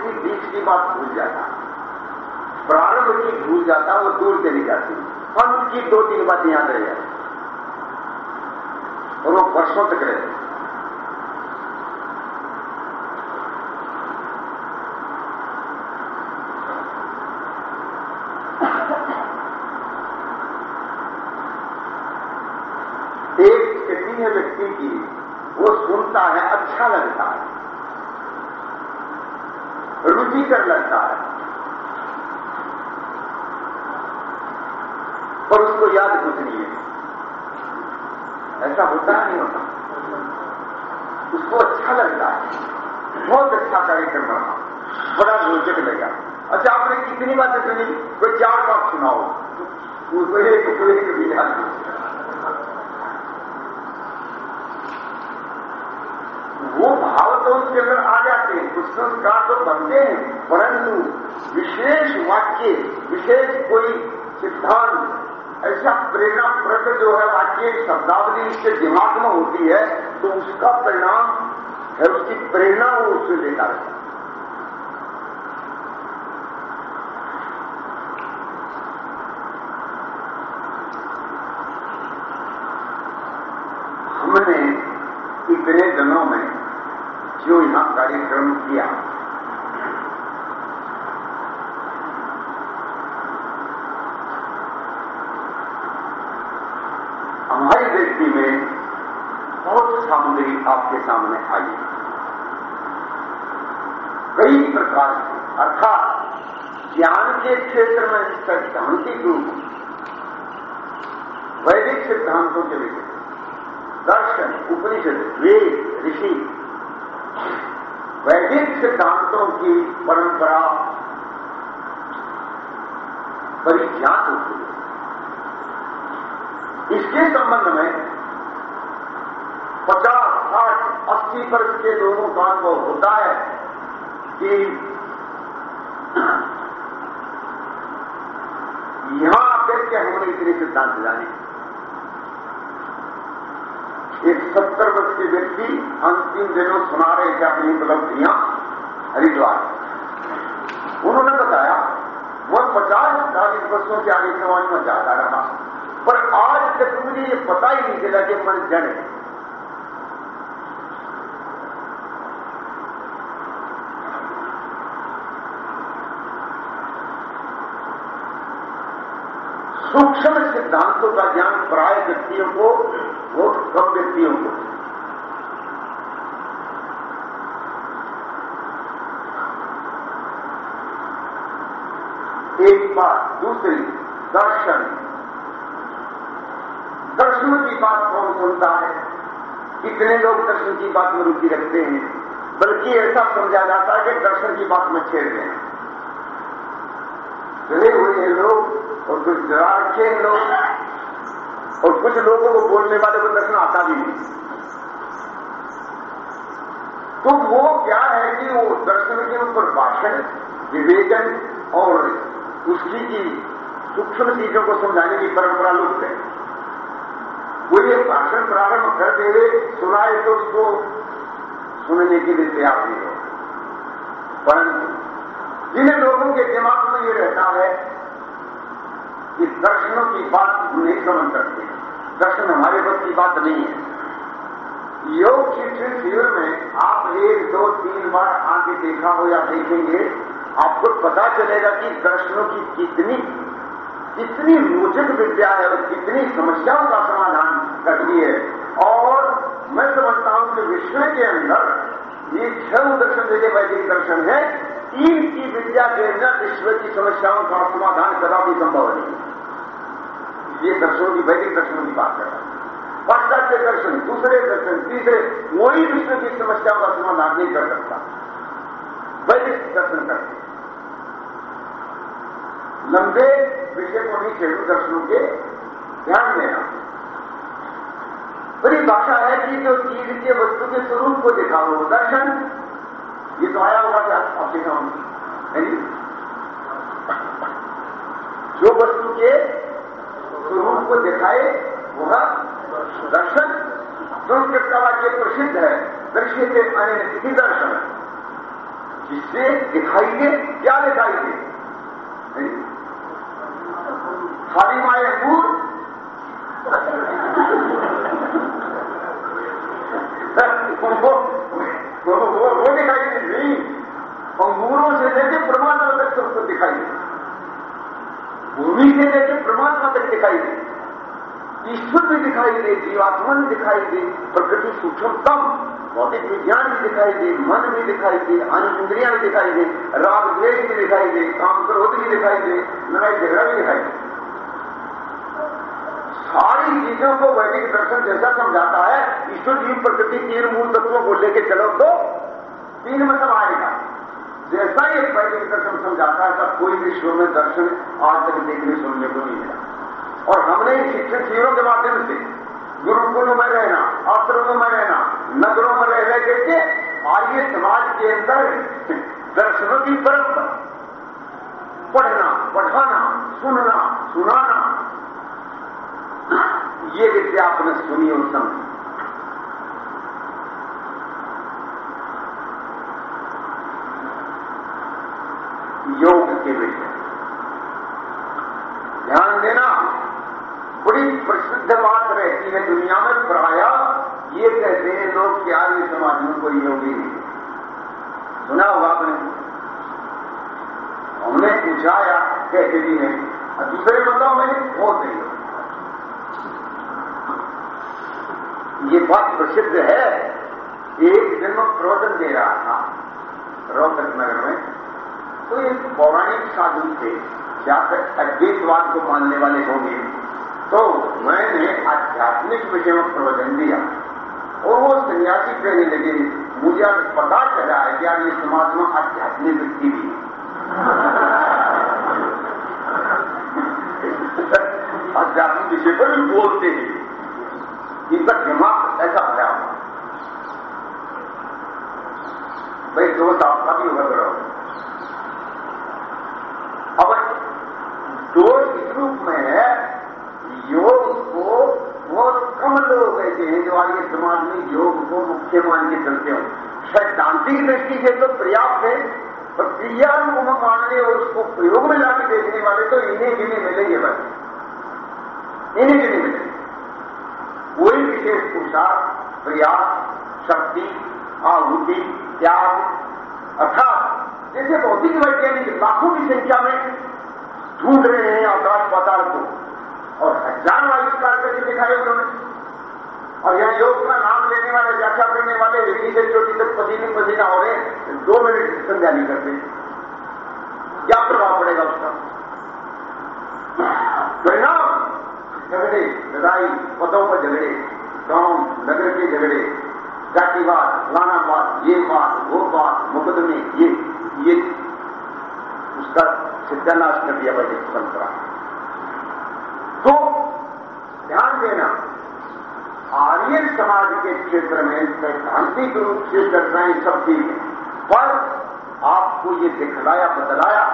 व्यक्ति बीच की बात भूल जाता। प्रारंभ की भूल जाता, वो दूर चली जाती। अंत की दो तीन बात याद रह जाती। और वो वर्षों तक रहे एक स्थिति है व्यक्ति की वो सुनता है अच्छा लगता है रुचिकर लगता है। पर उसको याद कुछ नहीं है। ऐसा होता नहीं होता। उसको अच्छा लगता है। बहुत अच्छा कार्यक्रम रहा। बड़ा रोचक लगा। अच्छा आपने कितनी बातें सुनी? कोई चार बात सुनाओ। उसको एक एक भी याद नहीं वो भाव तो उसके अंदर आ जाते हैं, कुछ संस्कार तो बनते हैं, परंतु विशेष वाक्य, विशेष कोई सिद्धांत, ऐसा प्रेरणा प्रेरणाप्रद जो है वाक्य शब्दावली इसके दिमाग में होती है तो उसका परिणाम है उसकी प्रेरणा वो उससे लेता है। हमने इतने दिनों में जो यहाँ कार्यक्रम किया हमारी दृष्टि में बहुत सामग्री आपके सामने आई कई प्रकार की अर्थात ज्ञान के क्षेत्र में सैद्धांतिक रूप वैदिक सिद्धांतों के विषय दर्शन, उपनिषद, वेद, ऋषि सिद्धांतों की परंपरा परिज्ञात होती है। इसके संबंध में पचास, साठ, अस्सी वर्ष के लोगों का अनुभव होता है कि यहाँ आकर के हमने इतने सिद्धांत जाने। एक सत्तर वर्ष के व्यक्ति अंतिम दिनों सुना रहे थे अपनी उपलब्धियाँ। हरिद्वार। उन्होंने बताया, वह पचास चालीस वर्षों के आगे समाज में जाता रहा। पर आज तक मुझे ये पता ही नहीं चला कि मन जड़ है। सूक्ष्म सिद्धांतों का ज्ञान प्राय व्यक्तियों को, बहुत कम व्यक्तियों को। एक बात, दूसरी, दर्शन। दर्शन की बात कौन सुनता है? कितने लोग दर्शन की बात में रुचि रखते हैं? बल्कि ऐसा समझा जाता है कि दर्शन की बात में छेड़ दें चले हुए हैं लोग, और कुछ हैं लोग, और कुछ लोगों को बोलने वाले को दर्शन आता भी नहीं। तो वो क्या है कि वो दर्शन की ऊपर भाषण, विवेचन और उसकी की सूक्ष्म चीज़ों को समझाने की परंपरा लुप्त है। वो ये भाषण प्रारंभ कर दे, सुनाए तो उसको सुनने के लिए तैयार नहीं हो। परंतु जिन लोगों के दिमाग में ये रहता है कि दर्शनों की बात नहीं समझ सकते। दर्शन हमारे बस की बात नहीं है। योग शिक्षण शिविर में आप एक, दो, तीन बार आगे देखा हो या देखेंगे आपको पता चलेगा कि दर्शनों की कितनी कितनी रोचक विद्या है और कितनी समस्याओं का समाधान करती है। और मैं समझता हूँ कि विश्व के अंदर ये छह दर्शन जैसे वैदिक दर्शन है। तीन की विद्या के अंदर विश्व की समस्याओं का समाधान कदापि संभव नहीं। ये दर्शनों की वैदिक दर्शनों की बात कर रहा हूँ। पाश्चात्य दर्शन, दूसरे दर्शन, तीसरे वही विश्व की समस्याओं का समाधान नहीं कर सकता। वैदिक दर्शन करते लंबे विषय को नहीं छेड़ू दर्शनों के ध्यान देना बड़ी भाषा है कि जो चीज़ के वस्तु के स्वरूप को देखा हो दर्शन, ये तो आया होगा क्या सामने है जो वस्तु के स्वरूप को दिखाए, वह दर्शन संस्कृत का वाक्य प्रसिद्ध है दृश्य से अन्य दर्शन। जिससे दिखाई दे क्या दिखाई दे खाली माए अंगूर वो, वो, वो, वो दिखाई नहीं अंगूरों से लेके परमात्मा तक सबको दिखाई दे। भूमि से लेके परमात्मा तक दिखाई दे। ईश्वर भी दिखाई दे जीवात्मा भी दिखाई दे प्रकृति सूक्ष्मतम भौतिक विज्ञान भी दिखाई दे मन भी दिखाई दे अन्य इंद्रिया भी दिखाई दे राग द्वेष भी दिखाई दे काम क्रोध भी दिखाई दे लड़ाई झगड़ा भी दिखाई दे सारी चीज़ों को वैदिक दर्शन जैसा समझाता है, ईश्वर जीव प्रकृति तीन मूल तत्वों को लेकर चलो तो तीन मतलब आएगा। जैसा ये वैदिक दर्शन समझाता है, तब कोई विश्व में दर्शन आज तक देखने, सुनने को नहीं मिला। और हमने शिक्षण शिविरों के माध्यम से गुरुकुलों में रहना, आश्रमों में रहना, नगरों में रह रह करके आर्य समाज के अंदर दर्शनों की परंपरा। पढ़ना, पढ़ाना, सुनना, सुनाना ये विद्या आपने सुनी और समझी योग के विषय। ध्यान देना, बड़ी प्रसिद्ध बात रहती है दुनिया में, प्राय ये कहते हैं लोग कि आर्य समाज में कोई योगी नहीं। सुना होगा आपने? हमने पूछा या कहते भी नहीं दूसरे बंदों में बहुत नहीं ये बात प्रसिद्ध है। एक दिन में प्रवचन दे रहा था रोहतक नगर में। तो एक पौराणिक साधु थे, या फिर अद्वैतवाद को मानने वाले होंगे। तो मैंने आध्यात्मिक विषय में प्रवचन दिया। और वो सन्यासी कहने लगे, मुझे आज पता चला है कि यार ये समाज में आध्यात्मिक व्यक्ति भी आध्यात्मिक विषय पर भी बोलते हैं। इनका दिमाग ऐसा भरा हुआ भाई दोस्त आपका भी होगा करो अब दोष इस रूप में योग को बहुत कम लोग ऐसे हैं जो आगे समाज में योग को मुख्य मान के चलते हो सैद्धांतिक दृष्टि से तो पर्याप्त है पर क्रिया मानने और उसको प्रयोग में लाके देखने वाले तो इन्हें गिने मिलेंगे बस इन्हें गिने मिलेंगे कोई विशेष पुरुषार्थ, प्रयास, शक्ति, आहुति, त्याग, अर्थात जैसे भौतिक वैज्ञानिक लाखों की संख्या में ढूंढ रहे हैं आकाश पाताल को, और हज़ारों आविष्कार करके दिखाए उन्होंने। और यहाँ योग का नाम लेने वाले, व्याख्या करने वाले हिंदी से चोटी तक पसीने पसीना हो रहे दो मिनट संध्या नहीं करते। क्या प्रभाव पड़ेगा उसका? परिणाम झगड़े लड़ाई पदों पर झगड़े, गाँव, नगर के झगड़े, जातिवाद, लानावाद, ये बात, वो बात, मुकदमे, ये ये। उसका सिद्धानाश कर दिया वैदिक परंपरा तो ध्यान देना आर्य समाज के क्षेत्र में सैद्धांतिक रूप से चर्चाएँ सब ठीक है, पर आपको ये दिखलाया बतलाया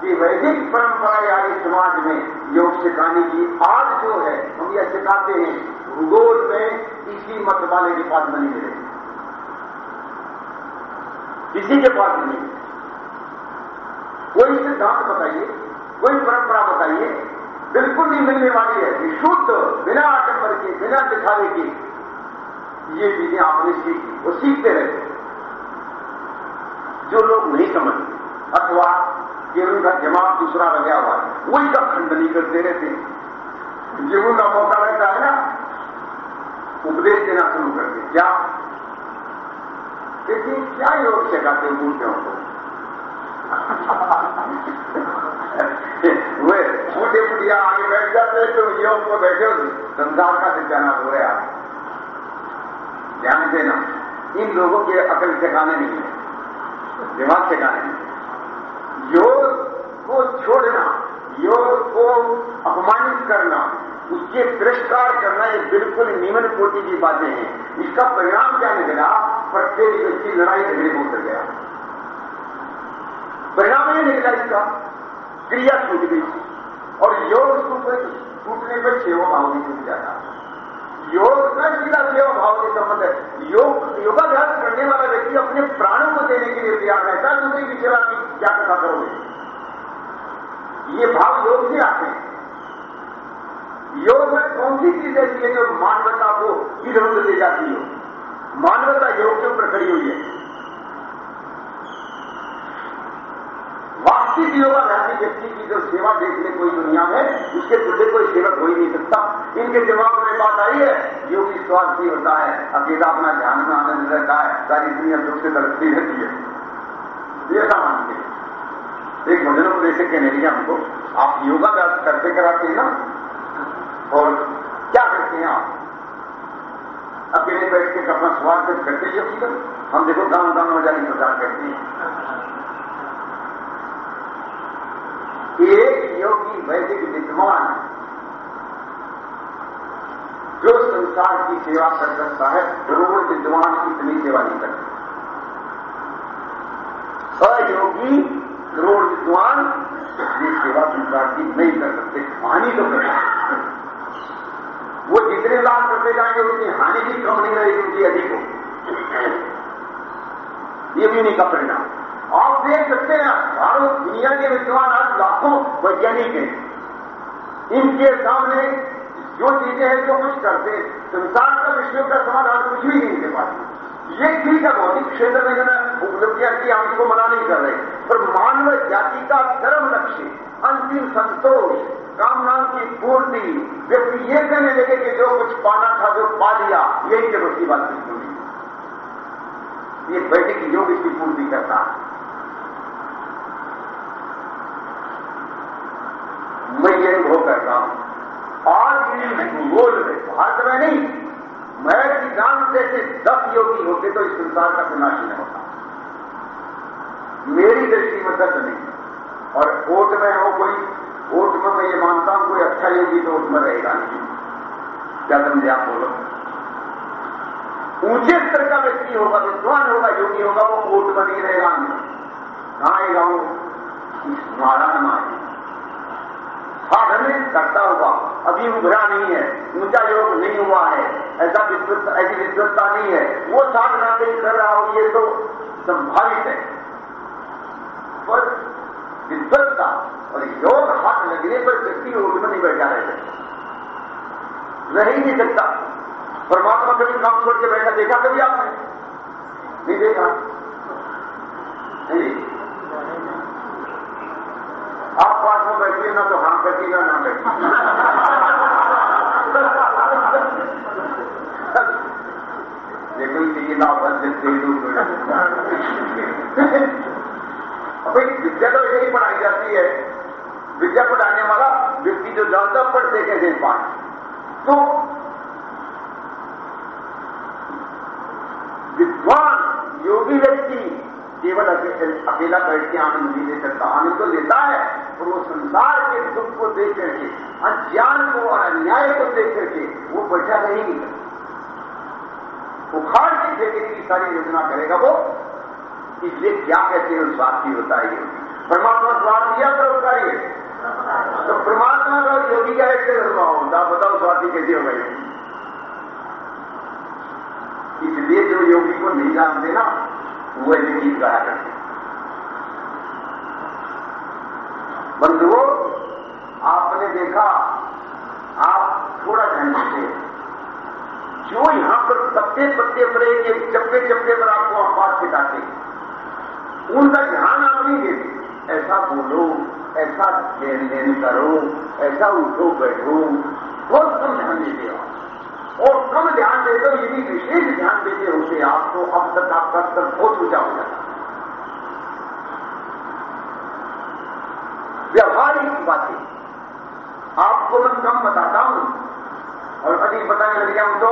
कि वैदिक परंपरा यानी समाज में योग सिखाने की आज जो है, हम यह सिखाते हैं भूगोल में इसी मत वाले के पास नहीं मिले किसी के पास नहीं। कोई सिद्धांत बताइए, कोई परंपरा बताइए, बिल्कुल नहीं मिलने वाली है। शुद्ध, बिना आडंबर के, बिना दिखावे के ये चीज़ें आपने सीखी, वो सीखते रहते जो लोग नहीं समझते, अथवा कि उनका दिमाग दूसरा लगा हुआ है। वही का खंडनी करते रहते जब उनका मौका लगता है ना, उपदेश देना शुरू करते क्या? देखिए, क्या योग सिखाते हैं बूढ़ों को? वे बूढ़े बुढ़िया आगे बैठ जाते हैं तो योग को बैठे हो संसार का सिखाना हो रहा है। ध्यान देना, इन लोगों के अकल ठिकाने नहीं है। दिमाग ठिकाने नहीं योग को छोड़ना, योग को अपमानित करना, उसके तिरस्कार करना ये बिल्कुल निम्न कोटि की बातें हैं। इसका परिणाम क्या निकला? प्रत्येक व्यक्ति लड़ाई झगड़े में उतर गया। परिणाम ये निकला इसका, क्रिया छूट गई और योग टूटने पर सेवा भाव भी टूट जाता। योग का सीधा सेवा भाव के संबंध है। योग, योगाभ्यास करने वाला व्यक्ति अपने प्राणों को देने के लिए तैयार है। दूसरे की सेवा की, क्या कथा करोगे? ये भाव योग से आते हैं। योग में कौन सी चीज़ ऐसी है जो मानवता को इधर ले जाती हो? मानवता योग के ऊपर खड़ी हुई है। वास्तविक योगाभ्यासी व्यक्ति की जो सेवा देख ले कोई दुनिया में उसके तुल्य कोई सेवक हो ही नहीं सकता। इनके दिमाग में बात आई है योगी स्वास्थ्य भी होता है, अकेला अपना ध्यान में आनंद रहता है, सारी दुनिया दुख से तड़पती रहती है। ये ऐसा मानते हैं। एक भजन उपदेशक कहने लगे हमको, आप योगाभ्यास करते कराते हैं ना? और क्या करते हैं आप? अकेले बैठ के अपना स्वास्थ्य करते ही हम देखो गाँव गाँव में जाने प्रचार करते हैं। एक योगी वैदिक विद्वान जो संसार की सेवा कर सकता है करोड़ विद्वान इतनी सेवा नहीं कर सकते अयोगी करोड़ विद्वान ये सेवा संसार की नहीं कर सकते हानि तो कर सकते वो जितने लाभ करते जाएँगे उतनी हानि भी कम नहीं रहेगी उनकी अधिक हो ये भी नहीं का परिणाम आप देख सकते हैं, भारत दुनिया के विद्वान आज लाखों वैज्ञानिक हैं। इनके सामने जो चीज़ें हैं, जो कुछ करते संसार का विषयों का समाधान कुछ भी नहीं इनके पास ये ठीक है, भौतिक क्षेत्र में जो है, उपलब्धियाँ की हम इसको मना नहीं कर रहे। पर मानव जाति का धर्म लक्ष्य, अंतिम संतोष कामना की पूर्ति, व्यक्ति ये कहने लगे कि जो कुछ पाना था जो पा लिया। यही जब उसकी बात नहीं ये वैदिक योग इसकी पूर्ति करता है। मैं ये अनुभव करता हूँ। आज भी भूगोल में भारत में नहीं। मैं की जान जैसे दस योगी होते तो इस संसार का विनाश नहीं होता। मेरी दृष्टि में दस नहीं। और कोर्ट में हो कोई, कोर्ट में मैं ये मानता हूँ, कोई अच्छा योगी तो उसमें रहेगा नहीं। क्या समझे आप बोलो? ऊँचे स्तर का व्यक्ति होगा, विद्वान होगा, योगी होगा, वो कोर्ट में नहीं रहेगा। नहीं आएगा वो? नारायण में साधन करता हुआ। अभी उभरा नहीं है। ऊँचा योग नहीं हुआ है। ऐसा विद्वत ऐसी विद्वत्ता नहीं है। वो साधना कहीं कर रहा हो, ये तो संभावित है। पर विद्वत्ता और योग हाथ लगने पर व्यक्ति योग में नहीं बैठा रह रह ही नहीं सकता। परमात्मा कभी काम छोड़ के बैठा, देखा कभी आपने? नहीं देखा नहीं आप पास में बैठिए, ना तो हाँ बैठी ना ना बैठी देखो ये ना दे दो भाई विद्या तो यही पढ़ाई जाती है। विद्या पढ़ाने वाला व्यक्ति जो जानता पढ़ते कैसे पाठ तो विद्वान योगी व्यक्ति केवल अकेला बैठ के आनंद नहीं ले सकता। आनंद तो लेता है। संसार के दुख को देख करके, अज्ञान को और अन्याय को देख करके वो बैठा नहीं सकता उखाड़ के फेंकने की सारी योजना करेगा वो इसलिए क्या कहते हैं स्वार्थी होता है परमात्मा स्वार्थी है परोपकारी है तो परमात्मा का योगी का एक धर्म होता बताओ स्वार्थी कैसे हो गए इसलिए जो योगी को नहीं जानते ना, वो ऐसे गीत गाया करते बंधुओं, आपने देखा, आप थोड़ा ध्यान दीजिए जो यहाँ पर पत्ते पत्ते पर एक चप्पे चप्पे पर आपको आवाज़ सिखाते उनका ध्यान आप नहीं देते। ऐसा बोलो, ऐसा लेन देन करो, ऐसा उठो बैठो, बहुत कम ध्यान देते हो और कम ध्यान देते हो यदि विशेष ध्यान देते होते आप तो अब तक आपका स्तर बहुत ऊँचा हो जाता। व्यवहारिक बातें। आपको मैं कम बताता हूँ। और अधिक बताने लग जाऊँ तो।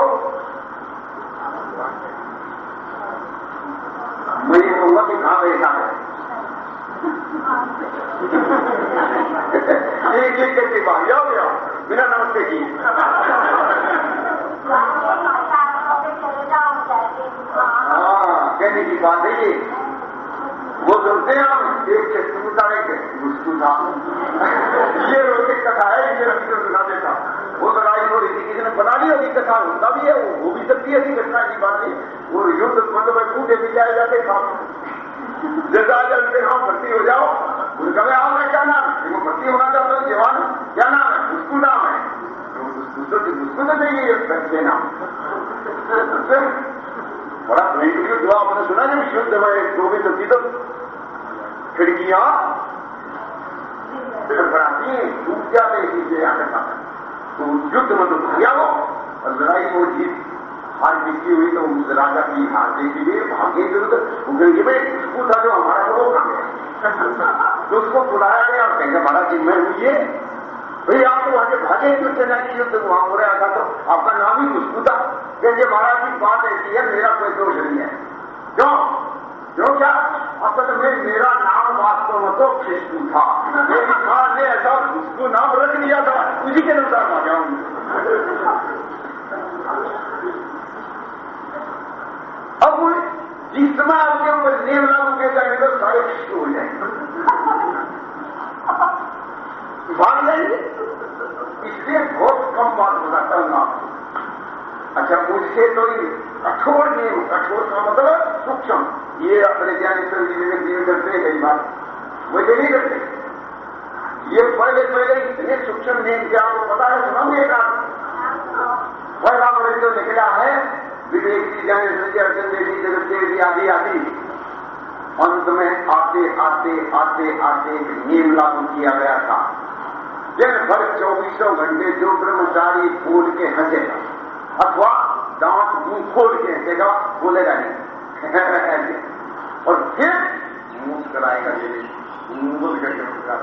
मैं ये कहूँगा कि कहाँ बैठा है। एक एक करके बाहर जाओ जाओ बिना नमस्ते की हाँ कहने की बात है ये। सुनते हैं हम, एक के सुनता एक मुस्कू था ये रोके कथा है ये रवि को सुना देता। वो लड़ाई हो रही थी किसी ने बना ली होगी कथा होता भी है, वो हो भी सकती है ऐसी घटना की बात नहीं। वो युद्ध मतलब में टूटे भी जाए जाते काम जैसा उनके नाम भर्ती हो जाओ, उनका मैं आप क्या नाम है? भर्ती होना चाहता हूँ, जवान क्या नाम है? मुस्कू नाम है। मुस्कू तो नहीं है बच्चे नाम। बड़ा युद्ध हुआ आपने सुना नहीं युद्ध में गोविंद की तो खिड़कियाँ बड़बड़ाती टूट जाते नीचे आकर खाते तो युद्ध में तो भाग्या वो, और लड़ाई वो जीत, हार जीती हुई तो उस राजा की हार देखी गई भागे विरुद्ध वो कहेंगे भाई उसको था जो हमारा तो वो कहा गया? तो उसको बुलाया गया और कहेंगे, महाराज जी, मैं हुई है भाई, आप तो वहाँ भागे जो सेना की युद्ध वहाँ हो रहा था तो आपका नाम ही खुशबू था। कहेंगे, महाराज जी, बात ऐसी है, मेरा कोई दोष नहीं है। क्यों? क्यों क्या? अब तो मैं मेरा नाम वास्तव में तो खुशबू था। मेरी माँ ने ऐसा उसको नाम रख लिया था। उसी के अनुसार आ जाऊँगी अब जिस समय आपके ऊपर नियम लागू किए जाएँगे तो सारे खुशबू हो जाएँगे। भाग जाएँगे? इसलिए बहुत कम बात बताता हूँ आपको अच्छा मुझसे तो ये कठोर नियम कठोर का मतलब सूक्ष्म। ये अपने ज्ञानेश्वर जी विवेक जी करते हैं कई बार मुझे नहीं करते ये पहले पहले इतने सूक्ष्म नियम के आपको पता है सुनाऊँगे एक आध पहला बड़े जो निकला है, विवेक जी ज्ञानेश्वर जी अर्जन देव जी जगत देव जी आदि आदि अंत में आते आते आते आते नियम लागू किया गया था। दिन भर चौबीसों घंटे जो ब्रह्मचारी बोल के हंसेगा, अथवा दांत मुँह खोल के हंसेगा, बोलेगा नहीं। और फिर मुस्कराएगा ये बोल करके मुस्करा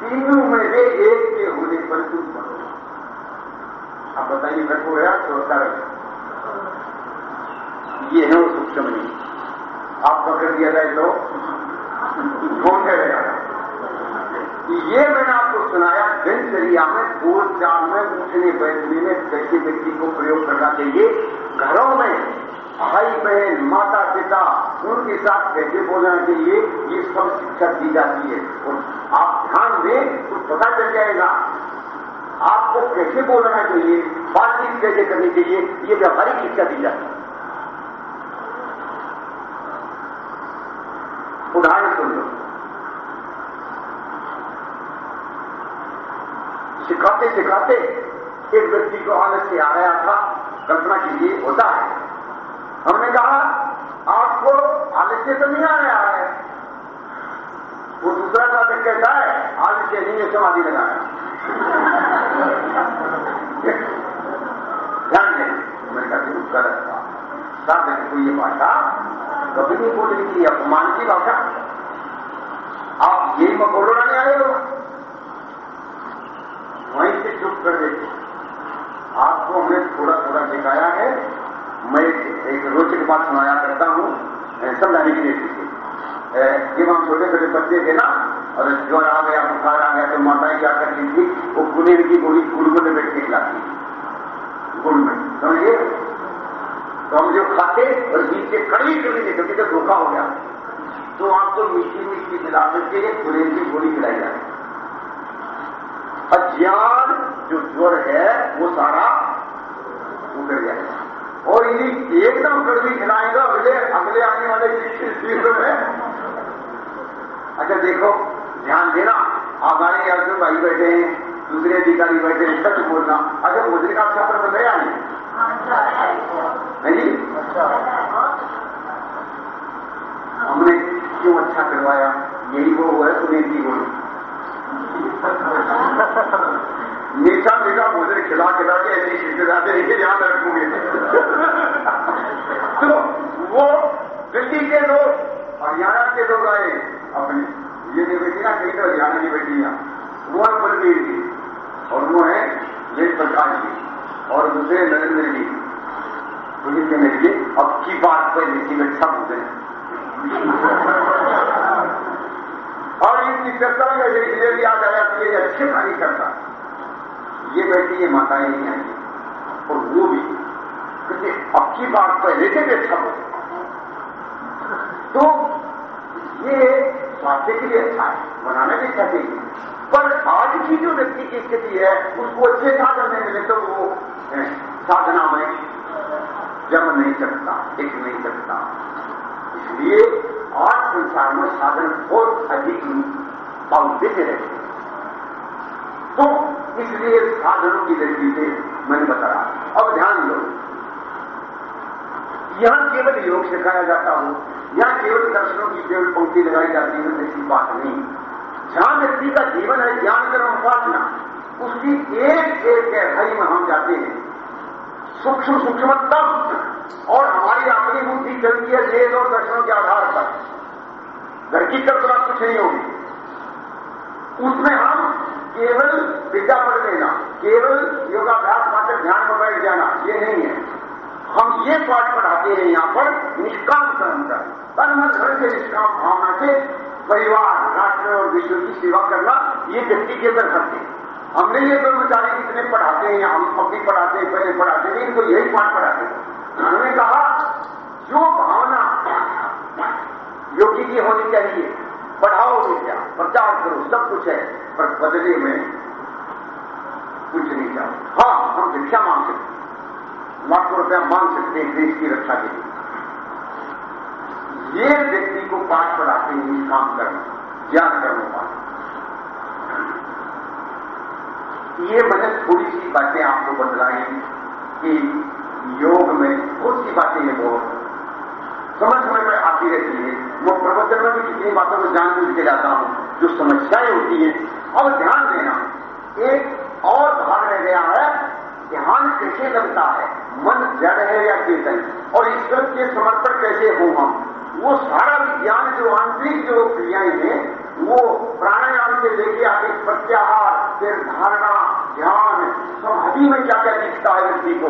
तीनों में से एक के होने पर तुम बनो आप बताइए, मैं को छोड़ता रहे ये है वो सूक्ष्म नहीं आप पकड़ दिया जाए तो कौन करेगा ये मैंने आपको सुनाया, दिनचर्या में बोल चाल में उठने बैठने में कैसे व्यक्ति को प्रयोग करना चाहिए। घरों में भाई बहन, माता पिता, उनके साथ कैसे बोलना चाहिए ये सब शिक्षा दी जाती है। और आप ध्यान दें तो पता चल जाएगा। आपको कैसे बोलना चाहिए बातचीत कैसे करनी चाहिए ये व्यावहारिक शिक्षा दी जाती है। उदाहरण सुन लो। सिखाते सिखाते एक व्यक्ति को आलस से आ गया था, कल्पना के लिए होता है। हमने कहा, आपको आलस्य तो नहीं आ रहा है। वो दूसरा साधक कहता है आलस्य नहीं है, समाधि लगाया ध्यान दें, मैंने कहा कि था। साधक को ये भाषा कभी नहीं बोलने की अपमान की भाषा आप यही मकोड़ना नहीं आए हो। वहीं से चुप कर देते आपको हमने थोड़ा थोड़ा सिखाया है मैं एक रोचक बात सुनाया करता हूँ समझाने की दृष्टि से जब हम छोटे छोटे बच्चे थे ना, और ज्वर आ गया, बुखार आ गया तो माताएँ क्या करती थी, वो कुनेर की गोली गुड़ में बैठ के खिलाती गुड़ में समझिए? तो हम जो खाते और बीच के कड़ी कर लीजिए क्योंकि तो धोखा हो गया तो आपको मीठी मीठी खिला करके खुले की गोली खिलाई जाए अज्ञान जो ज्वर है, वो सारा उतर जाएगा और इन्हीं एकदम कड़वी खिलाएँगे, अगले अगले आने वाले चीज़ों में। अच्छा देखो, ध्यान देना हमारे अर्जुन भाई बैठे हैं, दूसरे अधिकारी बैठे हैं, सच बोलना। अच्छा मुद्रिका अच्छा प्रबंध है नहीं? नहीं? हमने क्यों अच्छा करवाया? यही वो है सुनील की बोली मीठा मीठा भोजन खिला खिला के ऐसी शिष्टदाते लेके याद रखूँगे तो वो दिल्ली के लोग, हरियाणा के लोग आए अपने। ये जो बेटियाँ कई तो हरियाणा की बेटियाँ वो है बलबीर जी। और वो है जय प्रकाश जी। और दूसरे नरेंद्र जी। पुलिस के मेरे अब की बात पर लेकिन अच्छा हैं। और इनकी चर्चा में इसलिए याद आया कि ये अच्छे नहीं करता ये बैठी ये माताएँ नहीं आएँगी। और वो भी क्योंकि अब की बात पहले से भी अच्छा हो तो ये स्वास्थ्य के लिए अच्छा है, बनाना भी अच्छा चाहिए पर आज की जो व्यक्ति की स्थिति है, उसको अच्छे साधन नहीं मिले तो वो साधना में जम नहीं सकता टिक नहीं सकता। इसलिए आज संसार में साधन बहुत अधिक अवधित रहते तो इसलिए साधनों की दृष्टि से मैंने बताया अब ध्यान दो यहाँ केवल योग सिखाया जाता हो या केवल दर्शनों की केवल पंक्ति लगाई जाती है ऐसी बात नहीं। जहाँ व्यक्ति का जीवन है, ज्ञान कर्म उपासना, उसकी एक एक गहराई में हम जाते हैं। सूक्ष्म सूक्ष्मतम और हमारी अपनी बुद्धि, चलती है, वेद और दर्शनों के आधार पर। घर की कल्पना कुछ नहीं होगी। उसमें हम केवल विद्या पढ़ लेना केवल योगाभ्यास मात्र ध्यान में बैठ जाना, ये नहीं है। हम ये पाठ पढ़ाते हैं यहाँ पर, निष्काम कर्म कर तन मन घर से निष्काम भावना से परिवार, राष्ट्र और विश्व की सेवा करना, ये व्यक्ति के अंदर करते हैं। हमने ये कर्मचारी कितने पढ़ाते हैं, हम अपनी पढ़ाते हैं पहले पढ़ाते हैं, इनको यही पाठ पढ़ाते हैं। उन्होंने कहा, जो भावना योगी की होनी चाहिए पढ़ाओ विद्या प्रचार करो, सब कुछ है, पर बदले में कुछ नहीं चाहो हाँ हम भिक्षा मांग सकते लाखों रुपया मांग सकते हैं देश की रक्षा के लिए। ये व्यक्ति को पाठ पढ़ाते हैं, इस काम करना ज्ञान कर्म पाठ। ये मैंने थोड़ी सी बातें आपको बतलाई कि योग में बहुत सी बातें हैं बहुत। समझ समझ में आती रहती है मैं प्रवचन में भी कितनी बातों को जान बूझ के जाता हूँ जो समस्याएँ होती हैं अब ध्यान देना एक और भाग रह गया है ध्यान कैसे लगता है मन जड़ है या चेतन और ईश्वर के समर्पण कैसे हो हम वो सारा विज्ञान जो आंतरिक जो क्रियाएँ हैं वो प्राणायाम से लेके आगे प्रत्याहार फिर धारणा ध्यान समाधि में क्या क्या दिखता है व्यक्ति को।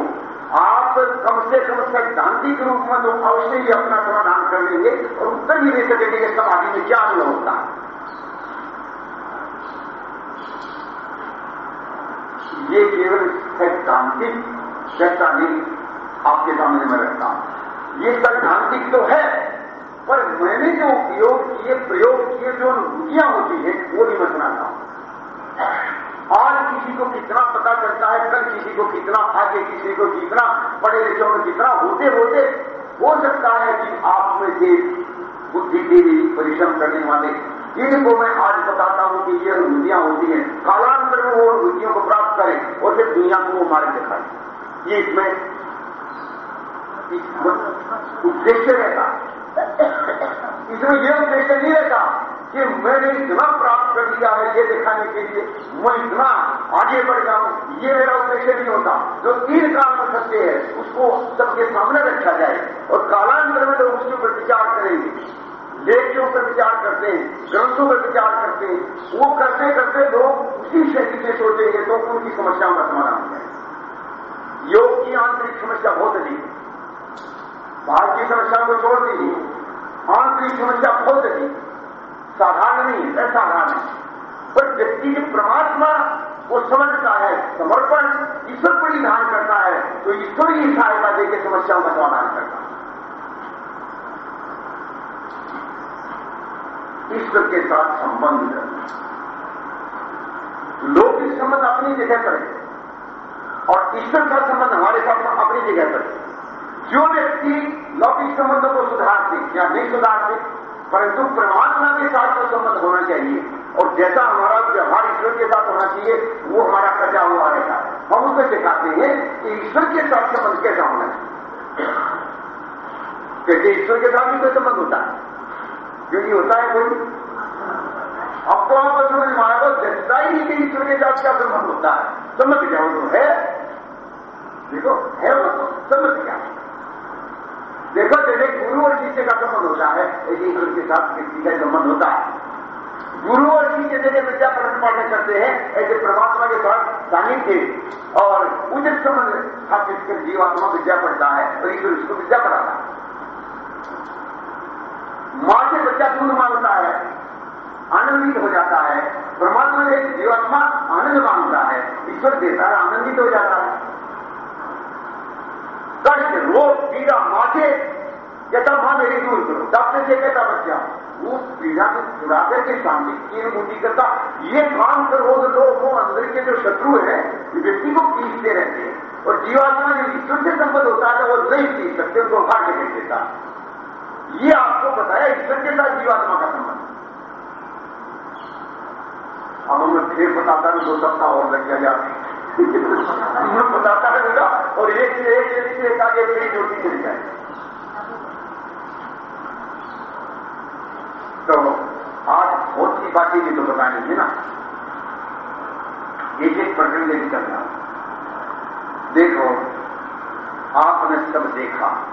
आप कम से कम सैद्धांतिक रूप में तो अवश्य ही अपना समाधान कर लेंगे और उत्तर भी दे सकेंगे कि समाधि में क्या अनुभव होता है। ये केवल सैद्धांतिक चर्चा नहीं, आपके सामने में रखता हूँ। ये सैद्धांतिक तो है, पर मैंने जो उपयोग किए, प्रयोग किए, जो अनुभूतियाँ होती है, वो भी मैं सुनाता हूँ। आज किसी को कितना पता चलता है, कल किसी को कितना आगे किसी को कितना पढ़े लिखे में कितना होते होते हो सकता है कि आप में से बुद्धि के लिए परिश्रम करने वाले। इनको मैं आज बताता हूँ कि ये अनुभूतियाँ होती हैं। कालांतर में वो अनुभूतियों को प्राप्त करें और फिर दुनिया को वो मार्ग दिखाए। ये इसमें उद्देश्य रहता इसमें यह उद्देश्य नहीं रहता कि मैंने इतना प्राप्त कर लिया है ये दिखाने के लिए, मैं इतना आगे बढ़ जाऊँ ये मेरा उद्देश्य नहीं होता। जो तीन काल में सत्य है, उसको सबके सामने रखा जाए और कालांतर में लोग उसके ऊपर विचार करेंगे। लेख के ऊपर विचार करते हैं, ग्रंथों पर विचार करते हैं। वो करते करते लोग उसी शैली से सोचेंगे तो उनकी समस्याओं का समाधान हो योग की आंतरिक समस्या बहुत अधिक है। बाहर की समस्याओं को छोड़ दीजिए आंतरिक समस्या बहुत अधिक साधारण नहीं है असाधारण है। पर व्यक्ति के परमात्मा वो समझता है, समर्पण, ईश्वर पर ही करता है तो ईश्वर ही सहायता देकर समस्याओं का समाधान करता है। ईश्वर के साथ संबंध लोग इस संबंध अपनी जगह पर है। और ईश्वर का संबंध हमारे साथ अपनी जगह पर है। जो व्यक्ति लौकिक संबंधों को सुधारते या नहीं सुधारते, परंतु परमात्मा के साथ का संबंध होना चाहिए, और जैसा हमारा व्यवहार ईश्वर के साथ होना चाहिए, वो हमारा कटा हुआ रहेगा हम उसमें सिखाते हैं कि ईश्वर के साथ संबंध कैसा होना चाहिए। कैसे ईश्वर के साथ भी कोई संबंध होता है। क्योंकि होता है कोई? अब तो आप समझ में आएगा जनता ही नहीं कि ईश्वर के साथ क्या संबंध होता है, समझ क्या वो तो है? देखो, है वो तो समझ क्या? देखो, जैसे गुरु और शिष्य का संबंध होता है ऐसे ईश्वर के साथ व्यक्ति का संबंध होता है। गुरु और शिष्य जैसे विद्या पठन करते हैं, ऐसे परमात्मा के साथ सानिध्य और उचित संबंध स्थापित कर जीवात्मा विद्या पढ़ता है और ईश्वर उसको विद्या पढ़ाता है। माँ से बच्चा दूध माँगता है, आनंदित हो जाता है। परमात्मा से जीवात्मा आनंद माँगता है, ईश्वर देता है आनंदित हो जाता है। कष्ट रोग, पीड़ा, माथे कहता माँ मेरी दूर करो। डॉक्टर से कहता बच्चा वो पीड़ा को छुड़ा करके शांति की अनुभूति करता। ये काम करो लोग वो अंदर के जो शत्रु है व्यक्ति को पीसते रहते हैं। और जीवात्मा जो ईश्वर से संबंध होता है, वो नहीं पीस सकते, उनको भाग्य दे देता। ये आपको बताया, ईश्वर के साथ जीवात्मा का संबंध। अब हमें फिर बताता है, दो सप्ताह और लग जाते हमें बताता रहेगा और एक से एक से एक आगे मेरी ज्योति चली जाए। तो आज बहुत सी बातें भी तो बतानी है ना। एक एक प्रकरण लेकर चलना। देखो, आपने सब देखा।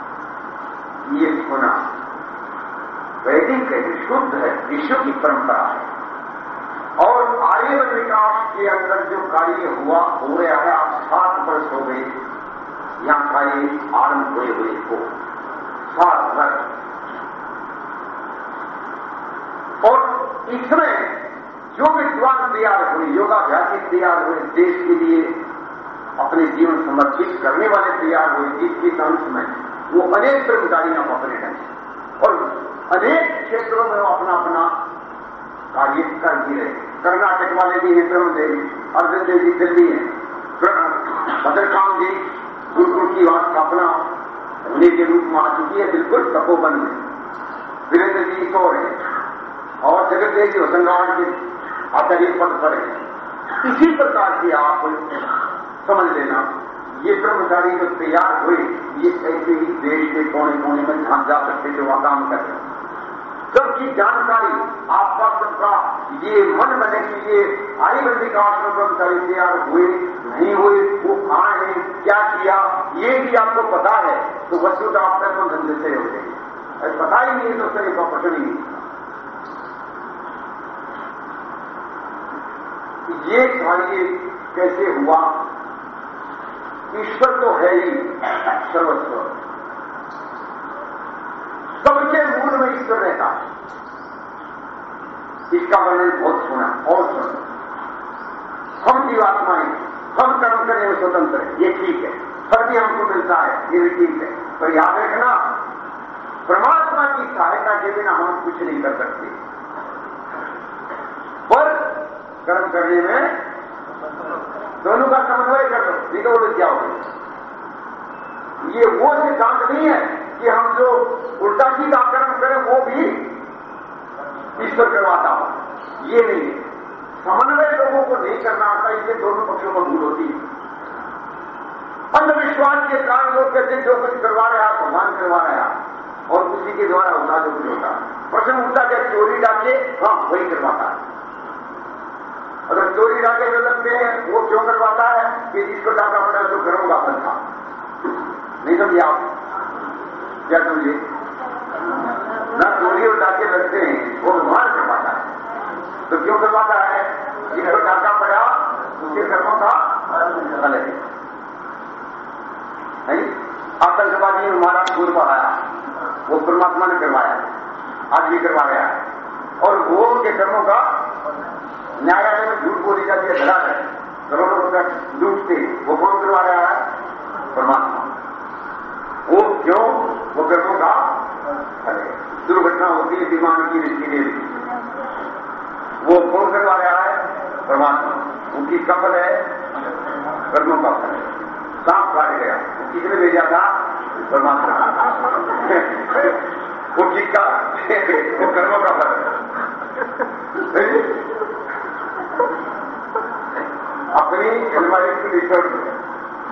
ये सुना। वैदिक है शुद्ध है, विश्व की परंपरा है। और आर्यवन विकास के अंदर जो कार्य हुआ, हो रहा है, आप सात वर्ष हो गए। यहाँ कार्य आरंभ हुए हुए को। सात वर्ष। और इसमें जो विद्वान तैयार हुए, योगाभ्यासी तैयार हुए, देश के लिए अपने जीवन समर्पित करने वाले तैयार हुए, इसके अंश में वो अनेक हम अपने हैं। और अनेक क्षेत्रों में अपना अपना कार्य कर रहे कर्नाटक वाले भी हैं ब्रह्म देवी अर्जुन देव दिल्ली हैं भद्रकाम जी गुरुकुल की स्थापना होने के रूप में आ चुकी है बिल्कुल तपोवन में वीरेंद्र जी सो है और जगत देव जी होशंगाबाद के आचार्य पद पर है इसी प्रकार की आप समझ लेना ये ब्रह्मचारी जो तैयार हुए ये ऐसे ही देश के कोने कोने में जहाँ जा सकते जो वहाँ काम कर रहे हैं सबकी जानकारी आपका सबका ये मन बने कि ये आयुर्वेदिक आश्रम कर्मचारी तैयार हुए, नहीं हुए, वो कहाँ है, क्या किया, ये भी आपको पता है तो वस्तु का आप तक धंधे से हो गए पता ही नहीं तो तरह का प्रश्न ही ये कार्य कैसे हुआ? ईश्वर तो है ही सर्वस्व। सबके मूल में ईश्वर रहता। है इसका वर्णन बहुत सुना, और सुना। हम जीवात्माएँ हम कर्म करने में स्वतंत्र है, ये ठीक है। फल भी हमको मिलता है, ये भी ठीक है। पर याद रखना, परमात्मा की सहायता के बिना हम कुछ नहीं कर सकते। पर कर्म करने में दोनों का समन्वय कर लो उलझ जाओगे। ये वो सिद्धांत नहीं है कि हम जो उल्टा सीधा कर्म करें, वो भी ईश्वर करवाता हो। ये नहीं। समन्वय लोगों को नहीं करना आता इससे दोनों पक्षों को भूल होती है। अंधविश्वास के कारण लोग कहते जो कुछ करवा रहे आप भगवान करवा रहे आप और उसी के द्वारा होता जो कुछ होता प्रश्न उठता क्या चोरी डाके हाँ वही करवाता है। अगर चोरी डाके जो लगते हैं, वो क्यों करवाता है? कि जिसको डाका पड़ा तो घरों का फल था। नहीं समझे आप क्या समझिए न चोरी और डाके लगते हैं, वो भगवान करवाता है। तो क्यों करवाता है? जिसको डाका पड़ा उसके कर्मों का फल है आतंकवादी ने हमारा दूर बढ़ाया वो परमात्मा ने करवाया। आज भी करवा गया। और वो उनके कर्मों का न्यायालय में झूठ बोली जाती है धरा है। करोड़ों रुपया लूटते, वो कौन करवा रहा है? परमात्मा। वो क्यों? वो कर्मों का दुर्घटना होती है विमान की रिश्ती में वो कौन करवा रहा है, परमात्मा। उनकी कफल है, कर्मों का फल है। सांप काट गया। किसने भेजा था? परमात्मा। वो टीका वो कर्मों का फल है। अपनी अलमारी की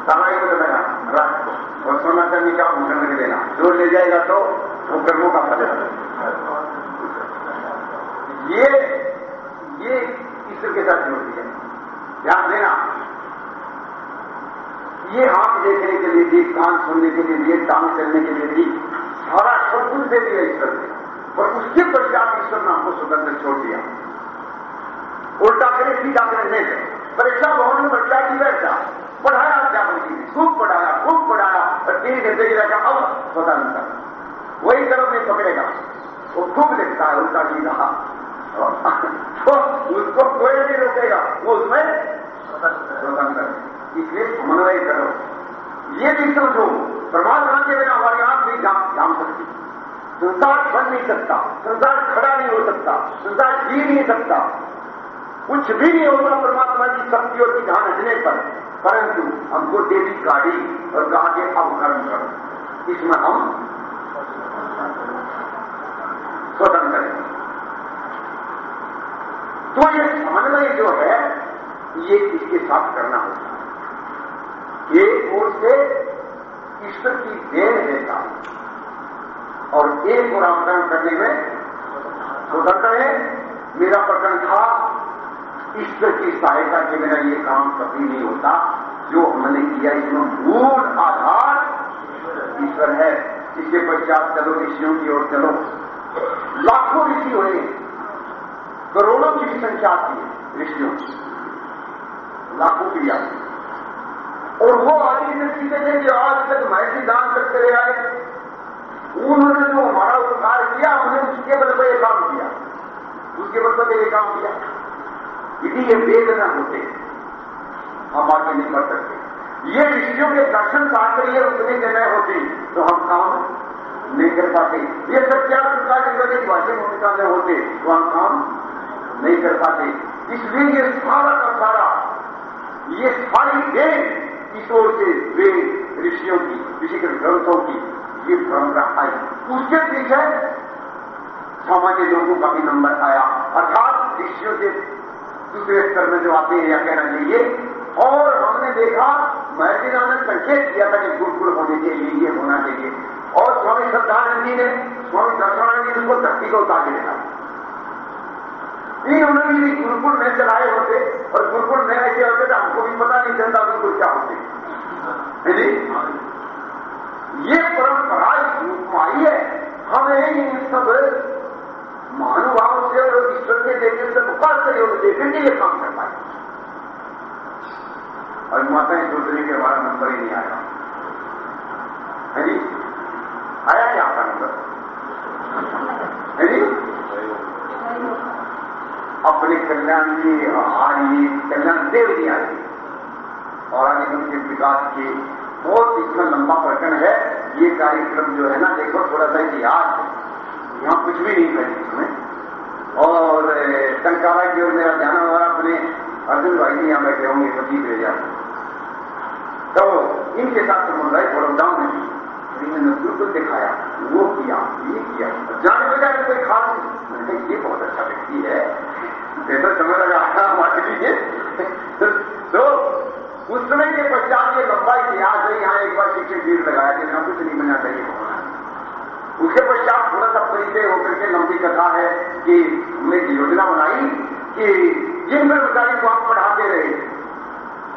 सामाई को देना रख और सोना चांदी का भूषण में देना जो ले जाएगा तो वो कर्मों का फल ये ये ईश्वर के साथ जुड़ती है। ध्यान देना। ये हाथ देखने के लिए दी कान सुनने के लिए दिए काम चलने के लिए दी सारा सब कुछ दे दिया ईश्वर ने और उसके पश्चात ईश्वर ने हमको स्वतंत्र छोड़ दिया। उल्टा करे, सीधा करे, नहीं। परीक्षा भवन में बच्चा की बैठा। पढ़ाया अध्यापन जी ने खूब पढ़ाया खूब पढ़ाया और तीन घंटे की बैठा अब स्वतंत्र। वही तरफ़ नहीं पकड़ेगा। वो खूब लिखता है, उल्टा सीधा तो उसको कोई नहीं रोकेगा। वो उसमें स्वतंत्र इसलिए समन्वय करो। ये भी समझो, परमात्मा के बिना हमारी आँख नहीं जान सकती। संसार बन नहीं सकता, संसार खड़ा नहीं हो सकता, संसार जी नहीं सकता। कुछ भी नहीं होगा परमात्मा की शक्ति और विधान हटने पर। परंतु हमको देवी गाड़ी और कहा कि अब कर्म करो। इसमें हम स्वतंत्र हैं। तो ये समन्वय जो है, ये इसके साथ करना होता है? एक ओर से ईश्वर की देन काम और एक और आमकरण करने में स्वतंत्र है। मेरा प्रकरण था ईश्वर की सहायता के बिना ये काम कभी नहीं होता। जो हमने किया, इसमें मूल आधार ईश्वर है। इसके पश्चात चलो ऋषियों की ओर चलो। लाखों ऋषि हुए। करोड़ों की भी संख्या आती है ऋषियों की। लाखों की आती और वो आदि से सीधे थे जो आज तक महर्षि दान करते रहे आए। उन्होंने जो हमारा उपकार किया हमने उसके बल पर यह काम किया। उसके बल पर यह काम किया। यदि ये वेद न होते हम आगे नहीं बढ़ सकते। ये ऋषियों के दर्शन तात्पर्य उतने जगह होती तो हम काम नहीं कर पाते। ये सत्या प्रकार के भाषण भूमिका में होते तो हम काम नहीं कर पाते। इसलिए ये सारा का सारा, ये सारी देन ईश्वर से वेद ऋषियों की, ऋषि के ग्रंथों की, ये परंपरा आई उसके पीछे सामान्य लोगों का भी नंबर आया। अर्थात ऋषियों के दूसरे स्तर में जो आते हैं या कहना चाहिए। और हमने देखा, महर्षि ने संकेत किया था कि गुरुकुल होने के लिए, ये होना चाहिए। और स्वामी श्रद्धानंद जी ने, स्वामी दर्शनानंद जी उसको धरती को उतार देखा। नहीं उन्होंने भी गुरुकुल में चलाए होते, और गुरुकुल में ऐसे होते तो हमको भी पता नहीं चलता बिल्कुल क्या होते। ये परंपरा आई है, हमें इन सब महानुभाव से और ईश्वर के देखे से पुकार सहयोग देकर के ये काम कर पाए और माताएँ सोच के कि हमारा नंबर ही नहीं आया है जी आया है आपका नंबर है जी अपने कल्याण की आर्य कल्याण देव की आई और आगे उनके विकास की बहुत इसका लंबा प्रकरण है ये कार्यक्रम जो है ना? देखो थोड़ा सा इतिहास यहाँ कुछ भी नहीं करें इसमें और टंकारा की ओर मेरा ध्यान हुआ अपने अर्जुन भाई जी यहाँ बैठे होंगे, सभी भेजा तो इनके साथ संबंध है लॉकडाउन में इन्होंने बिल्कुल दिखाया, वो किया, ये किया। जाने बजाय कोई खास मैंने ये बहुत अच्छा व्यक्ति है। ऐसा समझ लगा हमारे लिए। तो उस समय के पश्चात ये लंबा इतिहास है यहाँ एक बार शिक्षक भीड़ लगाया कि कुछ नहीं बनना चाहिए होना उसके पश्चात थोड़ा सा परिचय होकर के लंबी कथा है कि हमने एक योजना बनाई कि जिन कर्मचारी को आप पढ़ाते रहे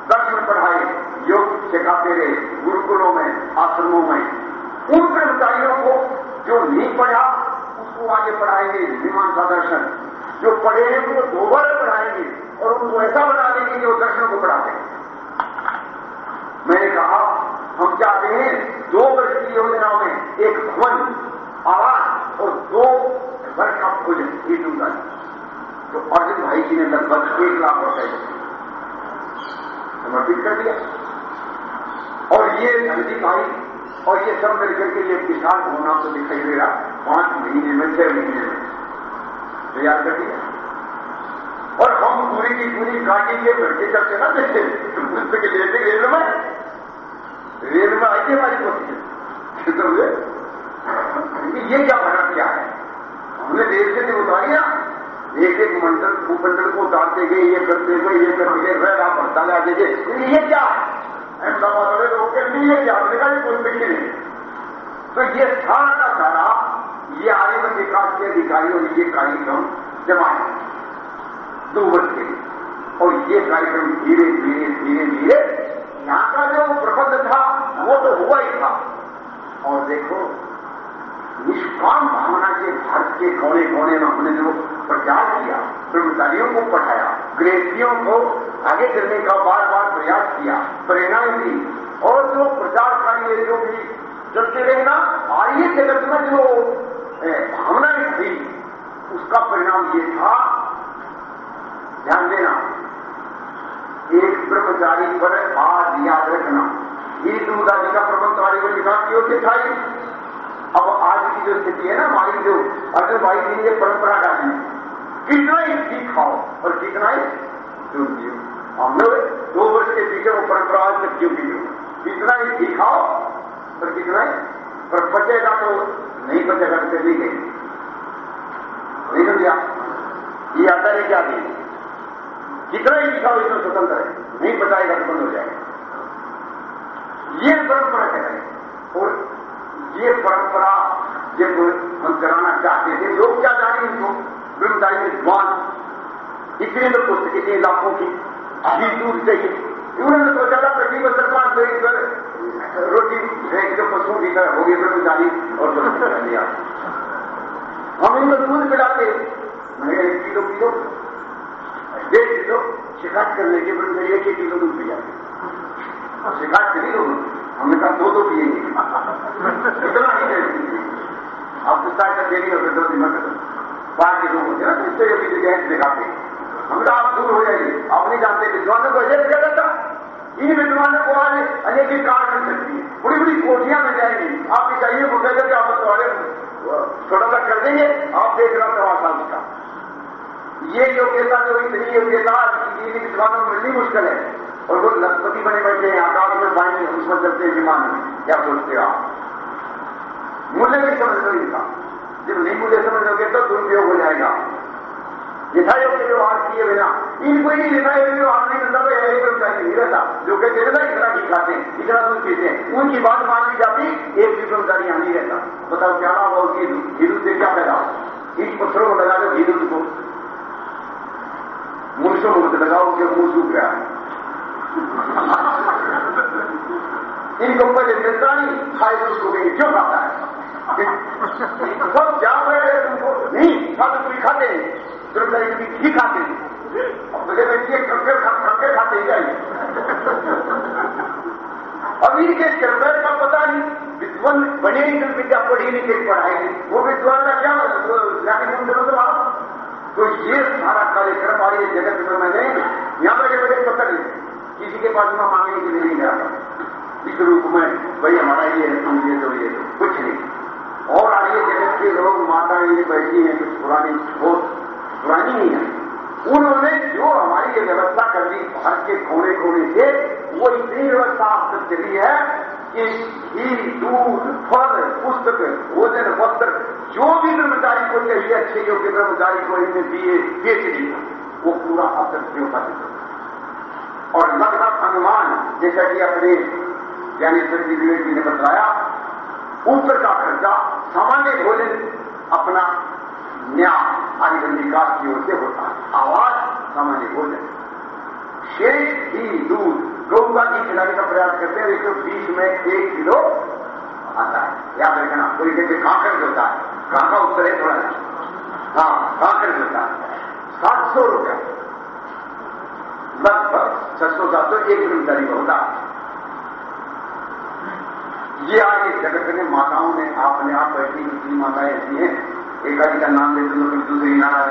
दर्शन पढ़ाए, योग सिखाते रहे, गुरुकुलों में, आश्रमों में, उन कर्मचारियों को जो नहीं पढ़ा, उसको आगे पढ़ाएँगे मीमांसा दर्शन। जो पढ़े हैं वो दोबारा पढ़ाएँगे और उनको ऐसा बना देंगे कि वो दर्शन को पढ़ाते हैं। मैंने कहा, हम चाहते हैं दो वर्ष की योजनाओं में एक भवन आवास और दो वर्ष भोजन ये दूँगा तो अर्जुन भाई जी ने लगभग एक लाख रुपए समर्पित कर दिया। और ये धनजी भाई और ये सब मिलकर के ये विशाल भवन आपको दिखाई दे रहा, पाँच महीने में, छह महीने में। तैयार कर दिया। और हम पूरी की पूरी गाड़ी के भड़के करते ना जैसे पुस्तक लेते रेल में। रेल में आई थी हमारी कोशिश समझे ये क्या भरा क्या है? हमने रेल से उतारी ना। एक एक मंडल भूमंडल को उतारते गए, ये करते गए, ये करते गए रह आप बढ़ता ला दीजिए ये क्या है? अहमदाबाद लोग के लिए क्या हमने कहा कोई मिट्टी नहीं। तो ये सारा का सारा, ये आजीवन विकास के अधिकारियों ने ये कार्यक्रम जमाए दो वर्ष के और ये कार्यक्रम धीरे धीरे धीरे धीरे, यहाँ का जो प्रबंध था, वो तो हुआ ही था। और देखो निष्काम भावना के भारत के कोने कोने में हमने जो प्रचार किया, ब्रह्मचारियों को पढ़ाया, गृहस्थियों को आगे करने का बार बार प्रयास किया, प्रेरणाएँ दी, और जो प्रचार कार्य जो भी चलते रहे ना, आर्य जगत में जो भावनाएँ थी, उसका परिणाम ये था, ध्यान देना, एक ब्रह्मचारी पर आज याद रखना। ये दुर्गाजी का प्रबंधकारी को लिखा की ओर था अब आज की जो स्थिति है ना, हमारी जो अर्जुन भाई जी ने परंपरा डाली कितना ही सीखाओ और कितना ही क्यों जियो हम लोग दो वर्ष के पीछे वो परंपरा आज तक क्यों जियो कितना ही सीखाओ और कितना ही, पर बचेगा तो नहीं बचेगा तो चली गई नहीं समझा ये आता है क्या दी कितना ही दिखाओ इसमें स्वतंत्र है। नहीं बचाएगा तो बंद हो जाएगा। ये परंपरा कह रहे हैं। और ये परंपरा जब हम कराना चाहते थे, लोग क्या जाने इनको? ब्रह्मचारी विद्वान इतने लोग पुस्तक इतने लाखों की अभी दूर चाहिए उन्होंने सोचा था प्रति सरकार खरीद कर रोटी फेंक जो पशुओं की तरह होगी ब्रह्मचारी और दिया। हम इनको दूध पिलाते। मैंने एक किलो किलो डेढ़ किलो शिकायत करने के ब्रह्मचारी एक एक किलो दूध पी जाते शिकायत करी लोग हमने कहा दो दो पिएँगे। इतना ही दे अब तो शायद देनी हो दो दिन में बाहर के लोग होते ना तो इससे अभी गैस दिखाते हम तो आप दूर हो जाएँगे आप नहीं जानते, विद्वानों को अजय क्या करता इन विद्वानों को आज अनेक ही कार मिल सकती है। बड़ी बड़ी कोठियाँ मिल जाएँगी। आप चाहिए वो कहकर के आप तुम्हारे थोड़ा सा कर देंगे। आप देख रहा सवा साल का ये योग्यता जो इतनी योग्यता इन विद्वानों में मिलनी मुश्किल है। और वो लखपति बने बैठे हैं, आकाश में पाएँगे उसमें चलते हैं विमान में क्या सोचते हो आप? मूल्य भी समझ लो इनका। जब नहीं मूल्य समझ लोगे तो दुरुपयोग हो जाएगा। यथायोग्य व्यवहार किए बिना। इनको ही यथायोग्य व्यवहार नहीं मिलता तो यही कर्मचारी नहीं रहता। जो कहते हैं ना इतना घी खाते हैं, इतना दूध पीते हैं। उनकी बात मान ली जाती, एक भी कर्मचारी यहाँ नहीं रहता। बताओ, क्या लाभ और घी दूध से क्या पैदा इन पत्थरों को लगा दो दूध को। मुँह से मुँह लगाओ उनके मुँह सूख गया। है इनको पहले मिलता नहीं खाए उसको कहेंगे, क्यों खाता है? सब क्या पहले तुमको नहीं खाते पूरी खाते हैं। दुर्गाई कभी घी खाते हैं। मुझे ये कंकर कंकर खाते ही जाइए अब इनके चंद्र का पता नहीं, विद्वान बने नहीं तो विद्या पढ़ी नहीं कहीं पढ़ाई वो विद्वान का क्या चलो तो ये सारा कार्यक्रम और ये जगत में मैंने यहाँ पर मुझे पता नहीं। किसी के पास में मांगने के लिए नहीं गया इस रूप में, भाई, हमारा ये है, तुम ये दो ये कुछ नहीं। और आगे जगत के लोग माता ये बैठी हैं, कुछ पुरानी बहुत पुरानी ही है। उन्होंने जो हमारी ये व्यवस्था कर दी भारत के कोने कोने से, वो इतनी व्यवस्था आप तक चली है कि घी दूध, फल, पुस्तक, भोजन, वस्त्र, जो भी कर्मचारी को चाहिए, अच्छे योग्य कर्मचारी को इनमें दिए बेच दिया वो पूरा अब तक व्यवस्था और लगभग हनुमान जैसा कि अपने ज्ञानेश्वर जी विवेक जी ने बताया, ऊपर का खर्चा सामान्य भोजन अपना न्याय आजीवन विकास की ओर से होता है। आवाज़ सामान्य भोजन। शेष घी, दूध गौ का खिलाने का प्रयास करते हैं एक बीस में एक किलो आता है। याद रखना कोई कहते कांकर जो होता है, कहाँ का उत्तर है थोड़ा हाँ कांकर जो होता है। सात सौ रुपया। लगभग छह सौ सात सौ एक कर्मचारी का होता। है ये इस जगत में माताओं ने आपने आप बैठी कितनी माताएँ ऐसी हैं। एक आदि का नाम लेते तो फिर दूसरी नाराज़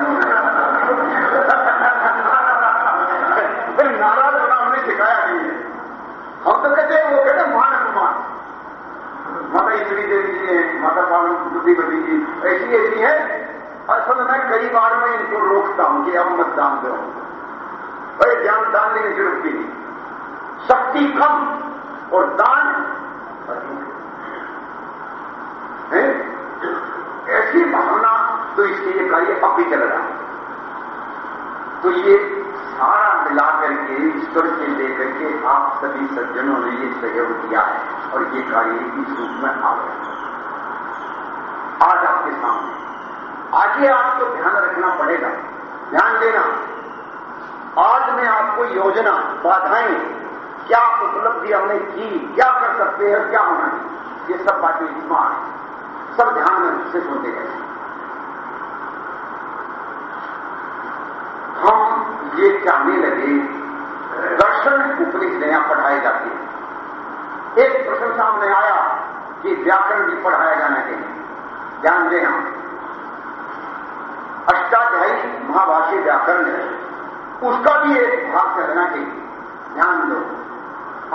फिर नाराज़ होना हमने सिखाया नहीं है। हम तो कहते हैं, वो कहते हैं मान अपमान माता ईश्वरी देवी जी है, माता पालन बुद्धिपति जी ऐसी ऐसी है। असल में कई बार मैं इनको रोकता हूँ कि अब मतदान दो भाई ज्ञान दान देने की ज़रूरत नहीं शक्ति कम और दान ऐसी भावना तो इसके लिए कार्य अब भी चल रहा है। तो ये सारा मिला करके, ईश्वर से लेकर के आप सभी सज्जनों ने ये सहयोग दिया है और ये कार्य इस रूप में आ गया आज आपके सामने। आगे आपको ध्यान रखना पड़ेगा। ध्यान देना। आज मैं आपको योजना, बाधाएँ, क्या उपलब्धि हमने की, क्या कर सकते हैं क्या होना है, ये सब बातें इसमें आ सब ध्यान में से सुनते गए हम ये चाहने लगे, दर्शन उपनिषद यहाँ पढ़ाए जाते हैं। एक प्रश्न सामने आया कि व्याकरण भी पढ़ाया जाना चाहिए ध्यान देना। अष्टाध्यायी महाभाष्य व्याकरण है। उसका भी एक भाग करना चाहिए ध्यान दो।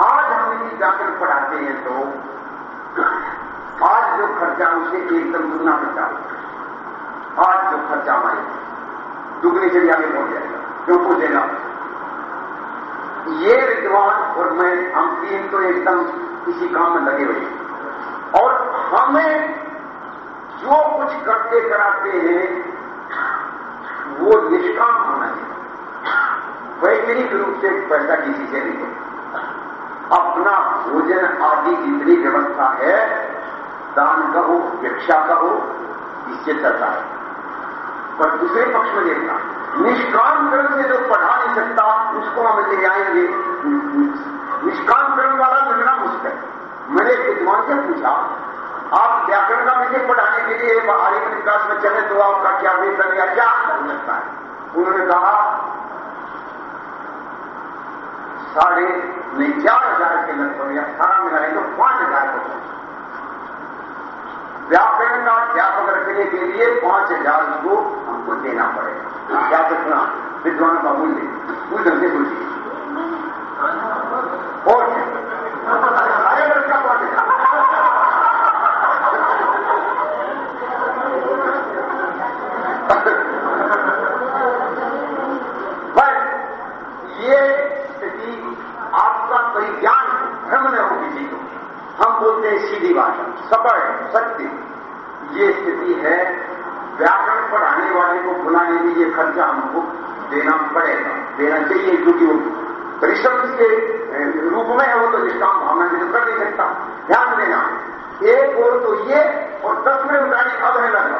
आज हम यदि व्याकरण पढ़ाते हैं तो आज जो खर्चा उसे एकदम दुगना खर्चा आज जो खर्चा हमारे दुगने से भी आगे पहुँच जाएगा। क्यों पूछेगा ये विद्वान और मैं, हम तीन तो एकदम इसी काम में लगे हुए और हमें जो कुछ करते कराते हैं, वो निष्काम होना रूप से पैसा किसी से नहीं हो अपना भोजन आदि जितनी व्यवस्था है, दान का हो भिक्षा का हो इससे चलता है। पर दूसरे पक्ष में देखना, निष्काम कर्म से जो पढ़ा नहीं सकता, उसको हम ले जाएँगे निष्काम कर्म वाला मिलना मुश्किल मैंने एक विद्वान से पूछा, आप व्याकरण का मुझे पढ़ाने के लिए आर्य विकास में चले तो आपका क्या वेतन या क्या लगता है? उन्होंने कहा साढ़े नहीं, चार हज़ार के लगभग, या अठारह मिलाए तो पाँच हज़ार को व्याकरण का अध्यापक रखने के लिए पाँच हज़ार को हमको देना पड़ेगा। क्या कितना? विद्वान का मूल्य। उस ढंग से सोचिए और अरे वर्ष का पाँच हज़ार बस ये स्थिति आपका परिज्ञान भ्रम न हो किसी को हम बोलते हैं सीधी भाषा सबर सत्य। ये स्थिति है, व्याकरण पर आने वाले को बुलाने के लिए खर्चा हमको देना पड़ेगा। देना चाहिए, क्योंकि वो परिश्रम के रूप में है, वो तो निष्काम भावना से तो कर नहीं सकता। ध्यान देना, एक और तो ये और दस में उठाने अब है।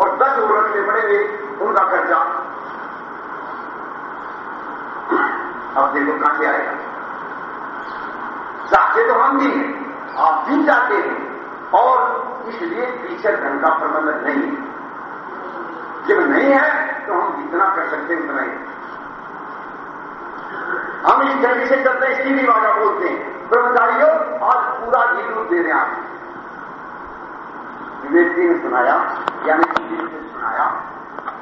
और दस और रखने पड़ेंगे, उनका खर्चा। अब देखो कहाँ से आएगा। चाहते तो हम भी हैं। आप भी चाहते हैं और इसलिए पीछे धन का प्रबंधन नहीं जब नहीं है तो हम जितना कर सकते हैं उतना ही। हम इस जल्दी से चलते हैं, सीधी वाला बोलते हैं। ब्रह्मचारियों, आज पूरा जी दूध दे रहे हैं विवेक जी ने सुनाया, यानी किसी ने सुनाया,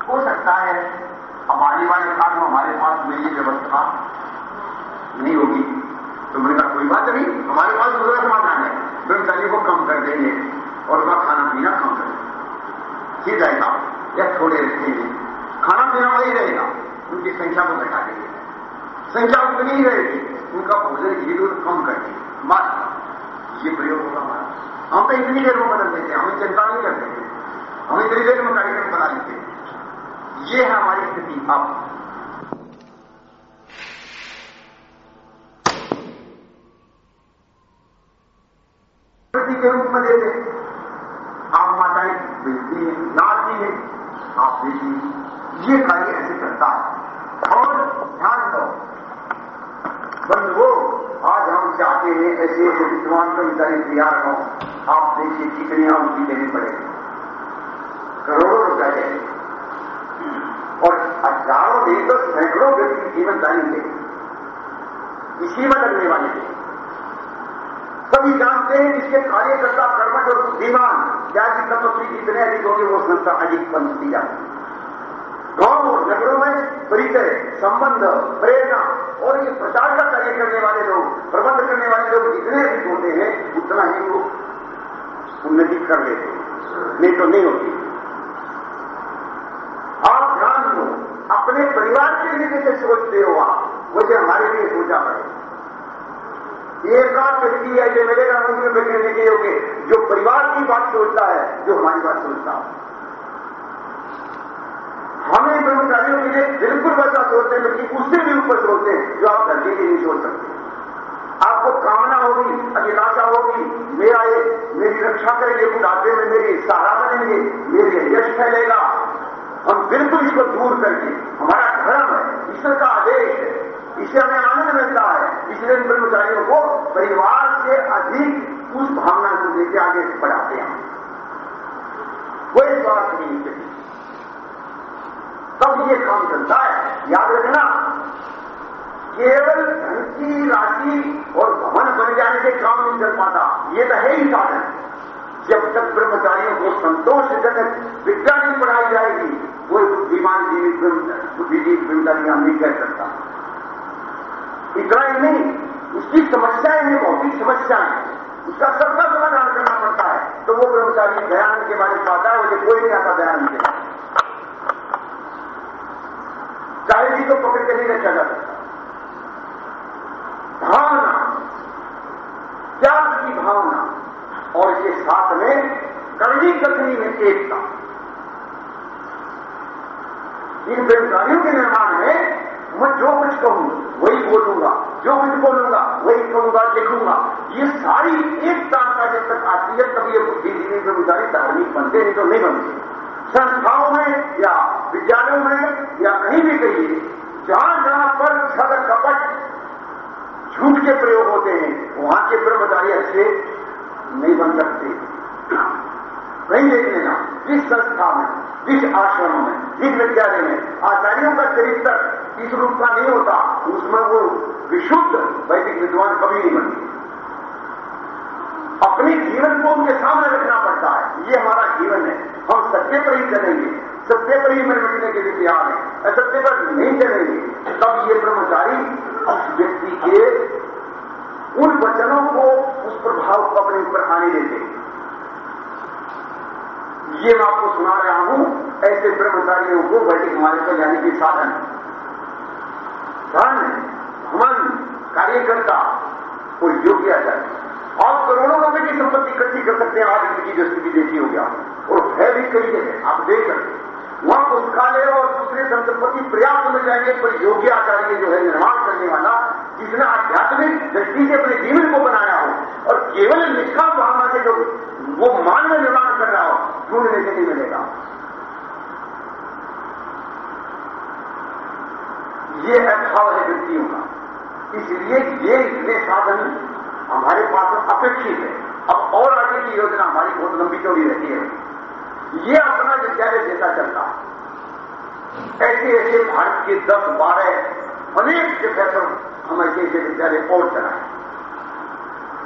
हो सकता है आने वाले काल में हमारे पास में ये व्यवस्था नहीं होगी। तो मैंने कहा, कोई बात नहीं, हमारे पास दूसरा समाधान है ब्रह्मचारी को कम कर देंगे और उसका खाना पीना कम कर देंगे। ठीक रहेगा या थोड़े रखेंगे खाना पीना वही रहेगा। उनकी संख्या को घटा देंगे। संख्या उतनी ही रहेगी। उनका भोजन घी दूध कम कर देंगे। बस ये प्रयोग होगा हमारा। हम तो इतनी देर में बदल देते हैं। हमें चिंता नहीं करते। थे हम इतनी देर में कार्यक्रम बना लेते हैं। ये है हमारी स्थिति। अब प्रति के रूप में देते आप माताएँ बेचती हैं नाचती हैं, आप बेची ये कार्य ऐसे करता है। और ध्यान दो बंधुओं आज हम चाहते हैं ऐसे ऐसे विद्वान कर्मचारी तैयार हो। आप देखिए कितनी उनकी देनी पड़ेगी। करोड़ों रुपए देंगे। और हज़ारों नहीं तो सैकड़ों व्यक्ति जीवन जाएँगे इसी में लगने वाले थे सभी जानते हैं जिसके कार्यकर्ता कर्मठ और बुद्धिमान त्याग तपस्वी जितने अधिक होंगे, वो संस्था अधिक बनती जाती गाँव और नगरों में परिचय, संबंध, प्रेरणा और ये प्रचार का कार्य करने वाले लोग, प्रबंध करने वाले लोग जितने अधिक होते हैं, उतना ही वो उन्नति कर लेते हैं। नहीं तो नहीं होती। आप ध्यान दो, अपने परिवार के लिए जैसे सोचते हो आप, वैसे हमारे लिए सोचा पड़े एक आध व्यक्ति ऐसे मिलेगा मंदिर में गिरने के योग्य, जो परिवार की बात सोचता है, जो हमारी बात सोचता है। हमें ब्रह्मचारियों के लिए बिल्कुल वैसा सोचते हैं बल्कि उससे भी ऊपर सोचते हैं, जो आप घर के लिए सोच सकते आपको कामना होगी अभिलाषा होगी, मेरा ये, मेरी रक्षा करेंगे, बुढ़ापे में मेरी सहारा बनेंगे, मेरे यश फैलेगा। हम बिल्कुल इसको दूर करके हमारा धर्म है, ईश्वर का आदेश है। इससे हमें आनंद मिलता है। इसलिए इन ब्रह्मचारियों को परिवार से अधिक उस भावना को लेकर आगे बढ़ाते हैं। कोई स्वार्थ नहीं चाहिए तब ये काम चलता है। याद रखना, केवल धन की राशि और भवन बन जाने से काम नहीं कर पाता। ये तो है ही कारण जब तक ब्रह्मचारियों को संतोषजनक विद्या नहीं पढ़ाई जाएगी कोई बुद्धिमान जीवित बुद्धिजीवी ब्रह्मचारी नहीं कह सकता। इतना ही नहीं, उसकी समस्याएँ हैं, भौतिक समस्याएँ उसका सबका समाधान करना पड़ता है। तो वो ब्रह्मचारी बयान के बारे में आता है मुझे कोई नहीं आता दयानंद के। चाहे जी को पकड़ के नहीं रखा जा सकता। भावना, त्याग की भावना, और इसके साथ में करनी कथनी में एकता। इन बेरोजगारियों के निर्माण में मैं जो कुछ कहूँ वही बोलूँगा। जो कुछ बोलूँगा, वही कहूँगा, लिखूँगा। ये सारी एकता का जब तक आती है, तब ये बुद्धिजीवी बेरोजगारी धार्मिक बनते नहीं तो नहीं बनते। संस्थाओं में या विद्यालयों में या कहीं भी कहिए जहाँ जहाँ पर छद कपट झूठ के प्रयोग होते हैं, वहाँ के ब्रह्मचारी अच्छे नहीं बन सकते। कहीं देख लेना जिस संस्था में, जिस आश्रम में, जिस विद्यालय में आचार्यों का चरित्र इस रूप का नहीं होता, उसमें वो विशुद्ध वैदिक विद्वान कभी नहीं बनते। अपने जीवन को उनके सामने रखना पड़ता है। ये हमारा जीवन है। हम सत्य पर ही चलेंगे। सत्य पर ही मिटने के लिए तैयार है। असत्य पर नहीं चलेंगे, तब ये ब्रह्मचारी उस व्यक्ति के उन वचनों को, उस प्रभाव को अपने ऊपर आने देते ये मैं आपको सुना रहा हूँ, ऐसे ब्रह्मचारियों को वैदिक मार्ग पर जाने के साधन। धन मन कार्यकर्ता को योग्य आचार्य और करोड़ों रुपए की संपत्ति इकट्ठी कर सकते हैं, आज इनकी जो स्थिति देखी हो गया और है भी कही है, आप देख सकते वहाँ पुस्तकालय और दूसरे संपत्ति पर्याप्त मिल जाएँगे पर योग्य आचार्य जो है निर्माण करने वाला, जिसने आध्यात्मिक दृष्टि से अपने जीवन को बनाया हो, और केवल निष्ठा भावना से जो वो मान में निर्माण कर रहा हो, ढूँढने से नहीं मिलेगा। ये अभाव है व्यक्तियों का। इसलिए ये इतने साधन हमारे पास अपेक्षित है। अब और आगे की योजना हमारी बहुत लंबी चौड़ी रहती है। ये अपना विद्यालय देता चलता है। ऐसे ऐसे भारत के दस बारह अनेक प्रोफेसर हम ऐसे ऐसे विद्यालय और चलाए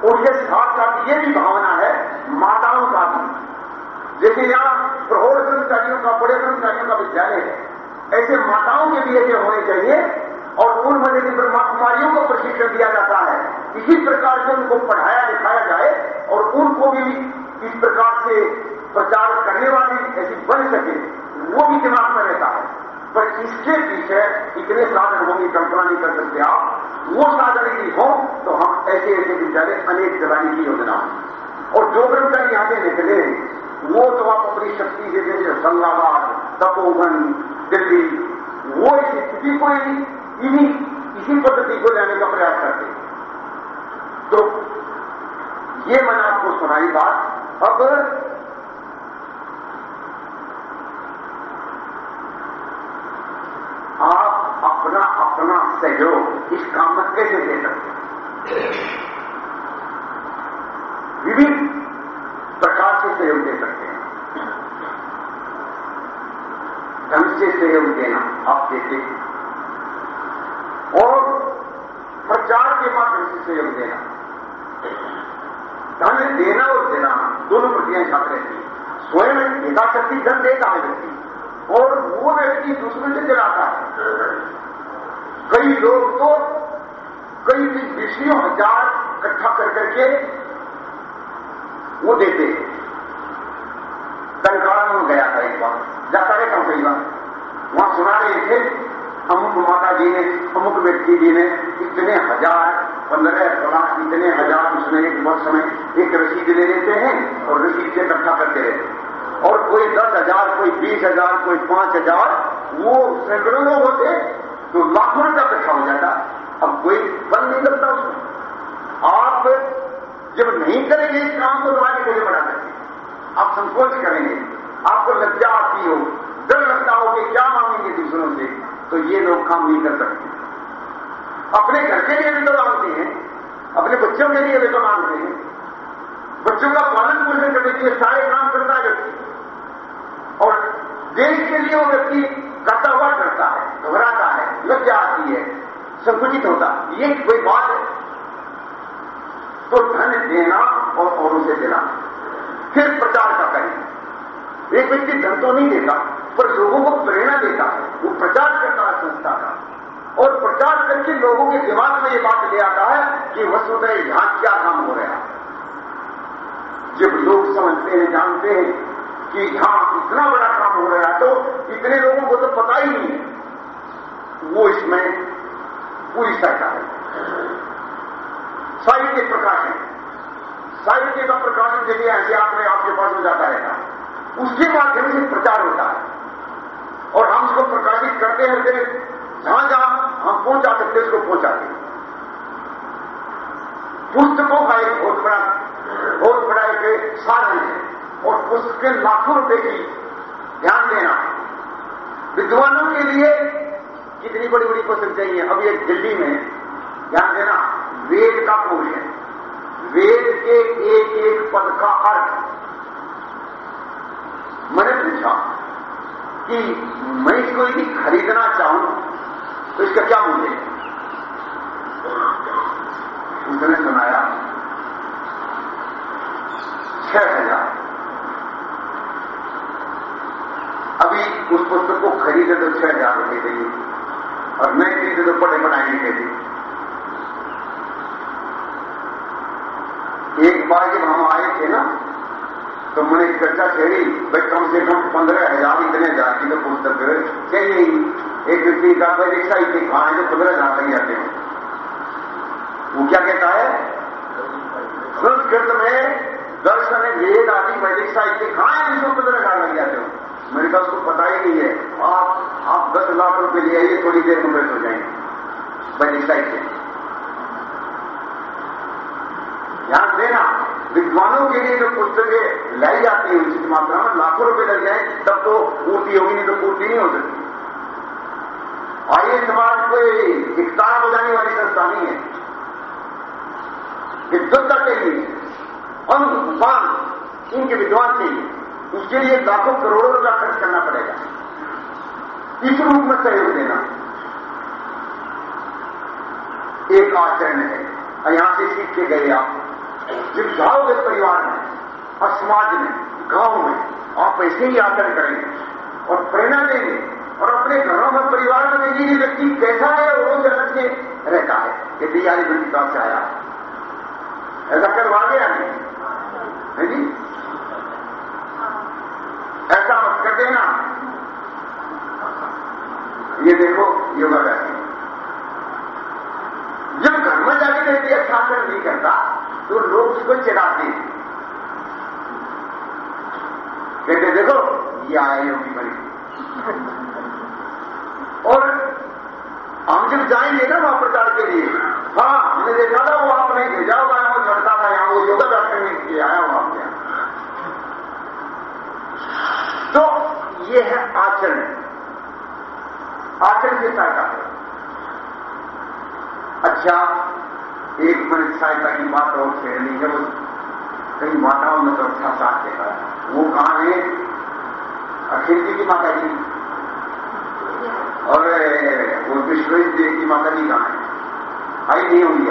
उसके साथ साथ ये भी भावना है, माताओं का भी। जैसे यहाँ प्रौढ़ कर्मचारियों का, बड़े कर्मचारियों का विद्यालय है। ऐसे माताओं के लिए ऐसे होने चाहिए और उन मज़े की ब्रह्मा कुमारियों को प्रशिक्षण दिया जाता है। इसी प्रकार से उनको पढ़ाया, लिखाया जाए और उनको भी इस प्रकार से प्रचार करने वाली ऐसी बन सके, वो भी दिमाग में रहता है। पर इसके पीछे इतने साधन होंगे कल्पना नहीं कर सकते आप। वो साधन यदि हो तो हम ऐसे ऐसे विद्यालय, अनेक चलाने की योजना और जो कर्मचारी यहाँ से निकले, वो तो आप अपनी शक्ति से जैसे होशंगाबाद तपोवन, दिल्ली, वो इस स्थिति को इन्हीं, इसी पद्धति को लेने का प्रयास करते तो ये मैंने आपको सुनाई बात। अब आप अपना सहयोग इस काम में कैसे दे सकते विविध प्रकार से सहयोग दे सकते हैं। धन से सहयोग देना आप देते और प्रचार के माध्यम से सहयोग देना। धन देना और देना, दोनों प्रक्रियाएँ साथ रहती है। स्वयं यथाशक्ति धन देता है व्यक्ति। और वो व्यक्ति दूसरे से चलाता है। कई लोग तो कई बीसियों हज़ार इकट्ठा कर करके वो देते हैं। कंकाड़ा में गया था एक बार। जाता रहता हूँ कई बार। वहाँ सुना रहे थे, अमुक माता जी ने, अमुक व्यक्ति जी ने इतने हज़ार, पंद्रह लाख इतने हज़ार उसमें एक वर्ष में एक रसीद ले लेते हैं और रसीद से इकट्ठा करते रहते और कोई दस हज़ार, कोई बीस हज़ार, कोई पाँच हज़ार, वो सैकड़ों लोग होते तो लाखों रुपया इकट्ठा हो जाएगा, अब कोई बल नहीं करता उसमें। आप जब नहीं करेंगे इस काम को तो आगे कैसे बढ़ा सकते आप संकोच करेंगे। आपको लज्जा आती हो, डर लगता हो कि क्या मांगेंगे दूसरों से तो ये लोग काम नहीं कर सकते। अपने घर के लिए भी तो मांगते हैं, अपने बच्चों के लिए भी तो मांगते हैं। बच्चों का पालन पोषण करने के लिए सारे काम करता है व्यक्ति। और देश के लिए वो व्यक्ति करता हुआ करता है, घबराता है। लज्जा आती है, संकुचित होता। ये कोई बात है? तो धन देना और औरों से देना? फिर प्रचार का करें। एक व्यक्ति धन तो नहीं देता, पर लोगों को प्रेरणा देता है। वो प्रचार करता है संस्था का। और प्रचार करके लोगों के दिमाग में ये बात ले आता है कि वसुधै यहाँ क्या काम हो रहा है। जब लोग समझते हैं, जानते हैं कि यहाँ इतना बड़ा काम हो रहा है तो इतने लोगों को तो पता ही नहीं है। वो इसमें पूरी सहायता है। साहित्य प्रकाशन। साहित्य का प्रकाशन देखिए, ऐसे आपने आपके पास हो जाता रहता है। उसके माध्यम से प्रचार होता है। और हम उसको प्रकाशित करते रहते जहाँ जहाँ हम पहुँचा सकते उसको पहुंचाते पुस्तकों का एक बहुत बड़ा बहुत बड़ा एक साधन है। और पुस्तकें लाखों रुपए की ध्यान देना विद्वानों के लिए कितनी बड़ी बड़ी पुस्तक चाहिए अब एक दिल्ली में ध्यान देना, वेद का है। वेद के एक एक पद का अर्थ। मैंने पूछा कि मैं इसको यदि खरीदना चाहूँ तो इसका क्या मूल्य है? उसने सुनाया, छह हज़ार। अभी उस पुस्तक को खरीदे तो छह हज़ार रुपये चाहिए और मैं खरीदे तो बड़े बनाएँगे चाहिए एक बार जब हम आए थे ना तो मैंने चर्चा छेड़ी, भाई कम से कम पंद्रह हज़ार इतने हज़ार तो पुस्तक चाहिए एक व्यक्ति का रिक्शा इतने खाए तो पंद्रह हज़ार लग जाते हैं। वो क्या कहता है? संस्कृत में दर्शन वेद आदि वैदिक साहित्य खाए जिसको पंद्रह हज़ार लग जाते हो। मेरे पास उसको पता ही नहीं है। आप आप दस लाख रुपए ले आइए, थोड़ी देर में बैठ हो जाएँगे। वैदिक साहित्य ध्यान देना, विद्वानों के लिए जो पुस्तकें लाई जाती है, उचित मात्रा में लाखों रुपए लग जाए, तब तो पूर्ति होगी, नहीं तो पूर्ति नहीं हो सकती। आर्य समाज कोई इकतारा बजाने वाली संस्था नहीं है। विद्वत्ता चाहिए अंग उपान इनके विद्वान चाहिए उसके लिए लाखों करोड़ों रुपया खर्च करना पड़ेगा। इस रूप में सहयोग देना। एक आचरण है। और यहाँ से सीख के गए आप। जब जाओगे परिवार में, और समाज में, गाँव में आप ऐसे ही आचरण करेंगे। और प्रेरणा देंगे। और अपने घरों में, परिवार में ये व्यक्ति कैसा है वो से अलग से रहता है। ये तैयारी बड़ी काम से आया ऐसा करवा गया नहीं है जी? ऐसा मत कर देना। ये देखो योगा करती जब में जाके व्यक्ति अच्छा नहीं करता तो लोग उसको चिढ़ाते हैं। कहते देखो, ये आए योगी बनी और हम जब जाएँगे ना वहाँ प्रचार के लिए हाँ हमने देखा था, वो आपने भेजा हुआ है, वो लड़का था यहाँ, वो योगा डॉक्टर ने किए आया आपके तो ये है आचरण। आचरण की है। अच्छा एक मिनट सहायता की बात और छेड़नी है, वो कई माताओं में तो अच्छा साथ है। वो कहाँ है? अखिल जी की माता जी। और वो विश्वेश देव की माता जी कहाँ है? आई नहीं होंगी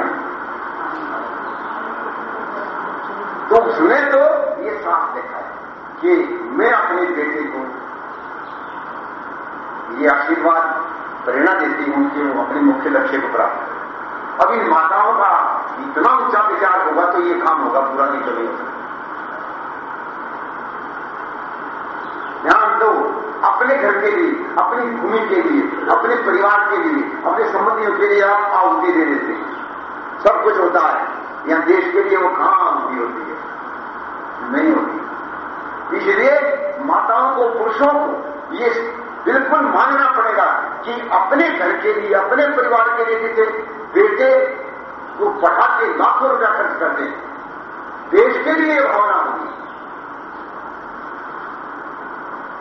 तो उसने तो ये साफ़ देखा है कि मैं अपने बेटे को ये आशीर्वाद प्रेरणा देती हूँ कि वो अपने मुख्य लक्ष्य को प्राप्त अब इन माताओं का इतना ऊँचा विचार होगा तो ये काम होगा, पूरा नहीं चलेगा। ध्यान दो, अपने घर के लिए, अपनी भूमि के लिए, अपने परिवार के लिए, अपने संबंधियों के लिए आप आहुति दे देते हैं। सब कुछ होता है यहाँ देश के लिए वो कहाँ आहुति होती है? नहीं होती। इसलिए माताओं को, पुरुषों को ये बिल्कुल मानना पड़ेगा कि अपने घर के लिए, अपने परिवार के लिए जैसे बेटे को पढ़ा के लाखों रुपया खर्च कर दें, देश के लिए भावना होगी।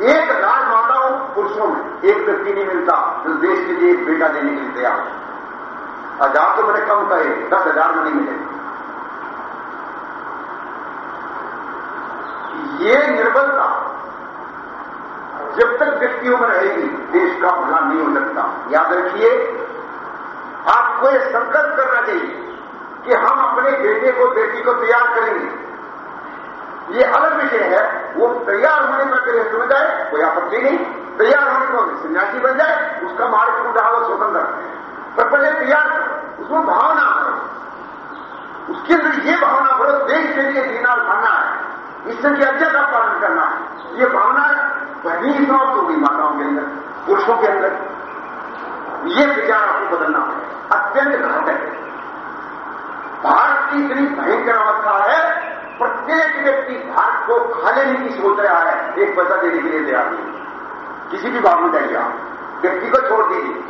एक हज़ार माताओं पुरुषों में एक व्यक्ति नहीं मिलता जो देश के लिए एक बेटा देने के लिए तैयार हो। हज़ार तो मैंने कम कहे, दस हज़ार में नहीं मिले। ये निर्बलता जब तक व्यक्तियों में रहेगी, देश का भला नहीं हो सकता याद रखिए, आपको यह संकल्प करना चाहिए कि हम अपने बेटे को, बेटी को तैयार करेंगे। ये अलग विषय है, वो तैयार होने में गृहस्थ में जाए, कोई आपत्ति नहीं। तैयार होने को सन्यासी बन जाए, उसका मार्ग टूटा वो स्वतंत्र। पर पहले तैयार उसमें भावना उसके अंदर ये भावना करो, देश के लिए जीना और मरना है। ईश्वर की आज्ञा का पालन करना है। ये भावना पहली ही समाप्त होगी माताओं के अंदर, पुरुषों के अंदर। ये विचार आपको बदलना है। अत्यंत घातक है। भारत की इतनी भयंकर अवस्था है, प्रत्येक व्यक्ति भारत को खा लेने की सोच रहा है, एक पैसा देने के लिए तैयार नहीं। किसी भी बाबू जाइए आप। व्यक्ति को छोड़ दीजिए।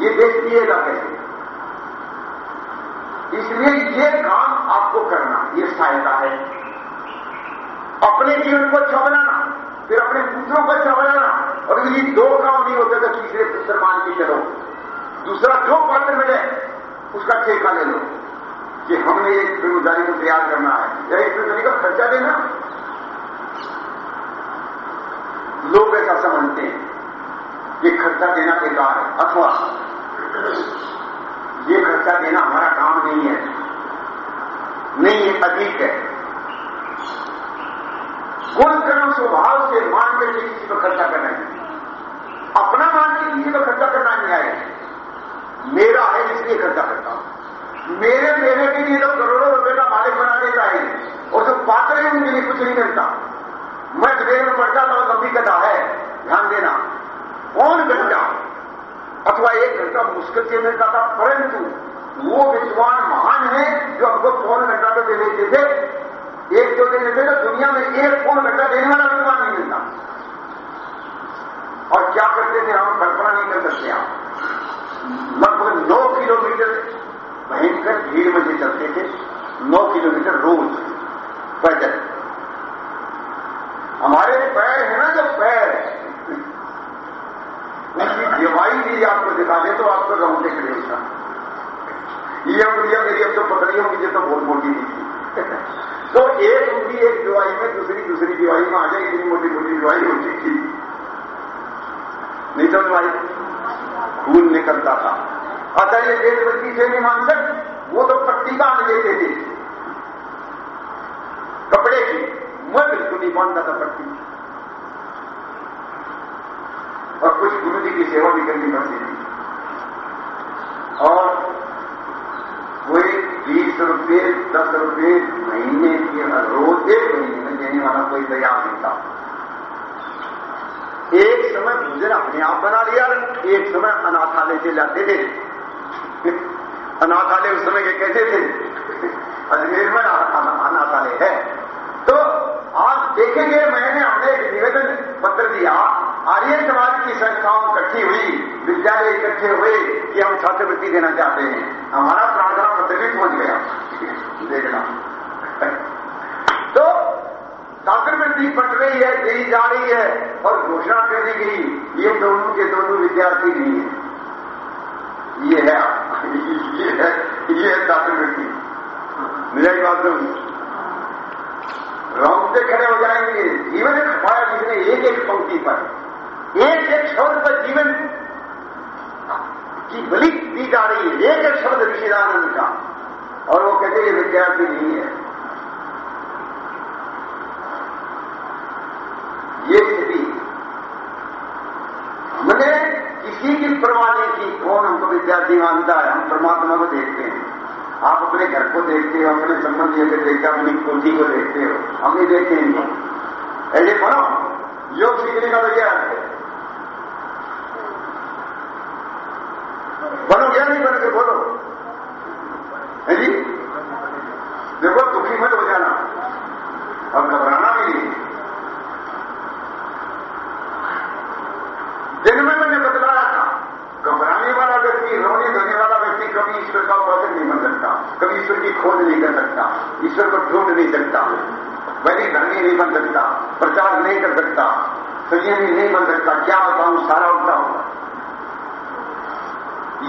ये देश दिएगा कैसे? इसलिए ये काम आपको करना, ये सहायता है। अपने जीवन को अच्छा बनाना फिर अपने पुत्रों को अच्छा बनाना और यदि दो काम नहीं होते तो तीसरे पुत्र मान के चलो। दूसरा जो पात्र मिले, उसका ठेका ले लो। कि हमने एक बेरोजगारी को तैयार करना है। या एक बेरोजगारी का खर्चा देना। लोग ऐसा समझते हैं कि खर्चा देना बेकार है, अथवा ये खर्चा देना हमारा काम नहीं है। नहीं, ये अधिक है। गुण कर्म स्वभाव से मान के किसी पर खर्चा करना है। अपना मान के किसी पर खर्चा करना नहीं आएगा मेरा है इसलिए खर्चा करता हूँ। मेरे मेरे के लिए तो करोड़ों रुपए का मालिक बनाने चाहिए और जो पात्र है उनके लिए कुछ नहीं मिलता। मैं विदेश में पढ़ता था लंबी कथा है। ध्यान देना। कौन घंटा अथवा एक घंटा मुश्किल से मिलता था, परंतु वो विद्वान महान है जो हमको पौन घंटा तो दे देते थे एक जो दे देते तो दुनिया में एक पौन घंटा देने वाला विद्वान नहीं मिलता। और क्या करते थे हम? कल्पना नहीं कर सकते आप। लगभग नौ किलोमीटर भयंकर भीड़ में चलते थे, नौ किलोमीटर रोज पैदल। हमारे पैर है ना जो पैर उनकी दिवाई भी आपको दिखा दे तो आपको रोंगटे खड़े उसका ये उंगलियाँ मेरी अब तो पकड़ी होंगी जो तो बहुत मोटी थी। तो एक उंगली एक दिवाई में दूसरी दूसरी दिवाई में आ जाए, इतनी मोटी मोटी दिवाई होती थी। नहीं तो दिवाई खून निकलता था। अतः ये देशभक्ति से नहीं मान सकते? वो तो पट्टी का बाँध लेते थे। कपड़े की मैं बिल्कुल नहीं बांधता था पट्टी। और कुछ गुरु जी की सेवा भी करनी पड़ती थी। और कोई बीस रुपये, दस रुपये महीने की रोज, एक महीने में देने वाला कोई तैयार नहीं था। एक समय भोजन अपने आप बना लिया। एक समय अनाथालय से लाते थे। अनाथालय उस समय के कैसे थे? अजमेर में अनाथालय है। तो आप देखेंगे, मैंने हमने एक निवेदन पत्र दिया। आर्य समाज की संस्थाओं इकट्ठी हुई, विद्यालय इकट्ठे हुए कि हम छात्रवृत्ति देना चाहते हैं। हमारा प्रार्थना पत्र भी पहुँच गया। देखना। तो छात्रवृत्ति पट रही है, दी जा रही है और घोषणा कर दी गई, ये दोनों के दोनों विद्यार्थी नहीं है। ये है ये है ये है छात्रवृत्ति। मेरी बात सुन रोंगटे खड़े हो जाएँगे। जीवन खपाया जिसने एक एक पंक्ति पर एक एक शब्द पर जीवन की बलि दी जा रही है। एक एक शब्द ऋषिदानंद का। और वो कहते ये विद्यार्थी नहीं है। ये स्थिति। हमने किसी की परवाह नहीं की। कौन हमको विद्यार्थी मानता है? हम परमात्मा को देखते हैं। आप अपने घर को देखते हो, अपने संबंधियों को देखते हो, अपनी कोठी को देखते हो। हम नहीं देखते हैं ऐसे पढ़ो। योग सीखने का तो यह है। बनो या नहीं बन के बोलो। है जी? देखो, दुखी मत हो जाना। और घबराना भी नहीं। दिन में मैंने बतलाया था, घबराने वाला व्यक्ति, रोने धोने वाला व्यक्ति कभी ईश्वर का उपासक नहीं बन सकता, कभी ईश्वर की खोज नहीं कर सकता, ईश्वर को ढूंढ नहीं सकता वैदिक धर्मी नहीं बन सकता, प्रचार नहीं कर सकता संयमी नहीं बन सकता, क्या बताऊँ, सारा उल्टा होगा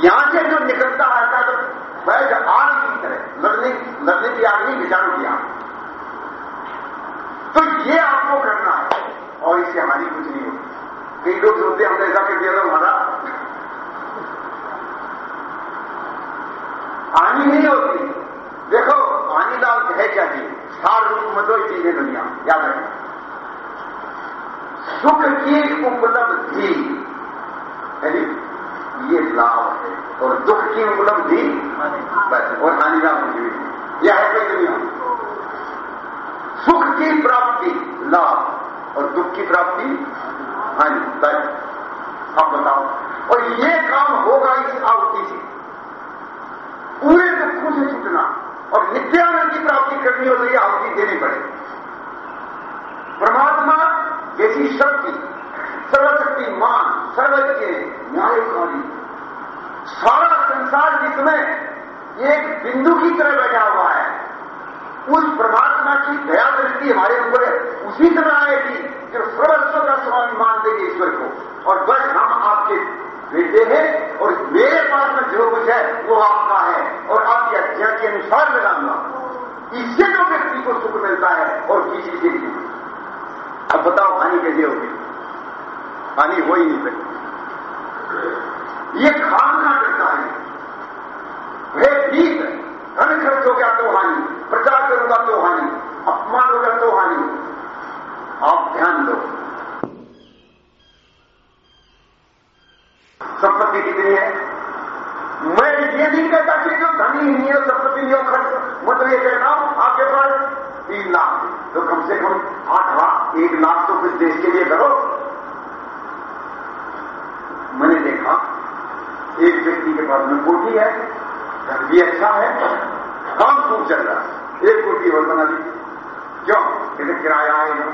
यहाँ से जो निकलता आता तो वैध आग की तरह लड़ने लड़ने की आग नहीं, विचारों की आग। तो ये आपको करना है, और इससे हमारी कुछ नहीं होती कई लोग सोचते हमने ऐसा कर दिया तो हमारा हानि नहीं होती। देखो, हानि लाल है क्या चीज़ सार रूप में दो चीज़ है दुनिया, याद रखें। सुख की उपलब्धि ये लाभ है। और दुख की उपलब्धि और हानि लाभ की यह है कोई दुनिया। सुख की प्राप्ति लाभ और दुख की प्राप्ति हानि। बस अब बताओ। और ये काम होगा इस आहुति से। पूरे दुखों से छूटना और नित्यानंद की प्राप्ति करनी हो तो ये आहुति देनी पड़े परमात्मा जैसी शक्ति सर्वशक्ति मान सर्वज्ञ, न्यायकारी सारा संसार जिसमें एक बिंदु की तरह बैठा हुआ है। उस परमात्मा की दया दृष्टि हमारे ऊपर उसी तरह आएगी जो सर्वस्व का स्वामी मान देंगे ईश्वर को। और बस हम आपके बेटे हैं और मेरे पास में जो कुछ है, वो आपका है। और आपकी अध्ययन के अनुसार लगाऊँगा इससे जो व्यक्ति को सुख मिलता है और किसी से नहीं अब बताओ हानि कैसे होगी? हानि हो ही नहीं सकती। ये खान करता है। वे ठीक है धन खर्च हो गया तो हानि प्रचार करूँगा तो हानि अपमान होगा तो हानि आप ध्यान दो। संपत्ति कितनी है? मैं ये नहीं कहता कि जो धनी नहीं है, संपत्ति नहीं हो, खर्च मैं तो ये कह रहा हूँ आपके पास। तीन लाख तो कम से कम आठ लाख, एक लाख तो कुछ देश के लिए करो मैंने देखा एक व्यक्ति के पास में कोठी है भी अच्छा है, काम खूब चल रहा है। एक कोठी और बना दी। क्यों? कहते, किराया आएगा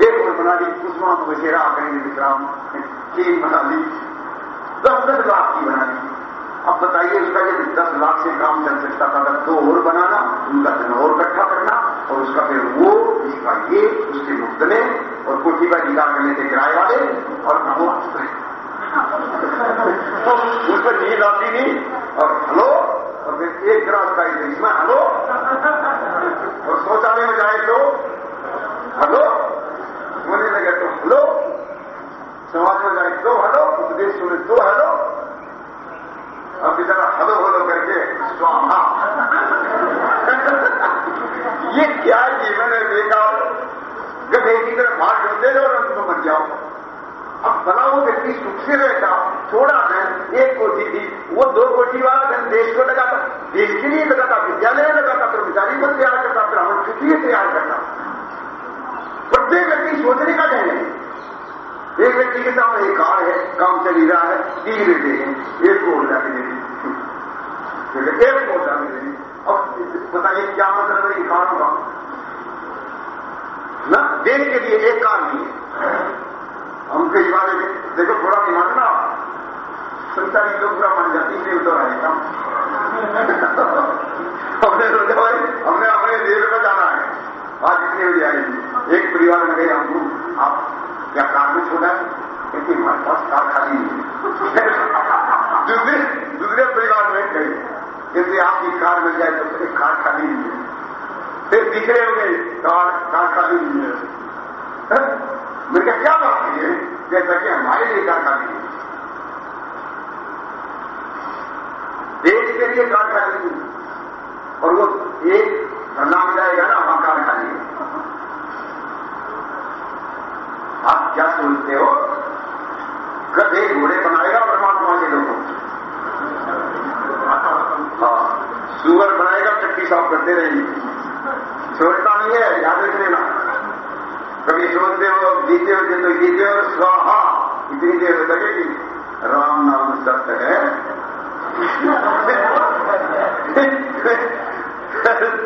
एक और बना दी उसमें तो बसेरा करेंगे विश्राम। तीन बना दी। दस दस लाख की बना दी। अब बताइए, उसका यदि दस लाख से काम चल सकता था तो दो और बनाना, उनका धन और इकट्ठा करना, और उसका फिर वो इसका ये, उसके मुफ़्त में, और कोठी का निकाल कर लेते किराए वाले, और वो तो पर नींद आती नहीं और हलो और फिर एक ग्रास का इसमें हलो और शौचालय में जाए तो हलो होने लगे तो हलो समाज में जाए तो हलो उपदेश सुने तो हलो अब बेचारा हलो हलो करके स्वाहा ये क्या जीवन है बेकार गधे की तरह भाग ढूंढते जाओ और में मर जाओ अब भला वो व्यक्ति सुख से रहता थोड़ा धन एक कोठी थी। वो दो कोठी वाला धन देश को लगाता। देश के लिए लगाता, विद्यालय में लगाता, कर्मचारी को तैयार करता, ब्राह्मण के लिए तैयार करता। प्रत्येक व्यक्ति सोचने का ढंग है। एक व्यक्ति के सामने एक कार है, काम चल रहा है, तीन बेटे हैं, एक को जाके दे दी एक को जाके दे दी अब बताइए, क्या मतलब है कार होगा ना, देश के लिए एक कार नहीं कई देखो, थोड़ा नहीं मानना संसारी लोग पूरा मान जाती है उतर आएगा। हमने सोचा, भाई, हमने अपने देश में जाना है। आज कितने बजे आएगी एक परिवार में गए हमको आप क्या कार में छोड़ा है? क्योंकि हमारे पास कार खाली नहीं दूसरे दूसरे परिवार में गए। यदि आपकी कार मिल जाए तो कार खाली नहीं है। फिर तीसरे हो गए, कार कार खाली नहीं है। कहा क्या बात है? जैसा कि हमारे लिए कार खाली है देश के लिए कार खाली नहीं और वो एक धरना में जाएगा ना, वहाँ कार खाली है। आप क्या सोचते हो? गधे घोड़े बनाएगा परमात्मा के लोगों हाँ सुअर बनाएगा चट्टी साफ़ करते रहेंगे। छोड़ता नहीं है, याद रख लेना। कभी सोचते हो जीते हो तो जीते हो स्वाहा, इतनी देर लगेगी। राम नाम सत्य है।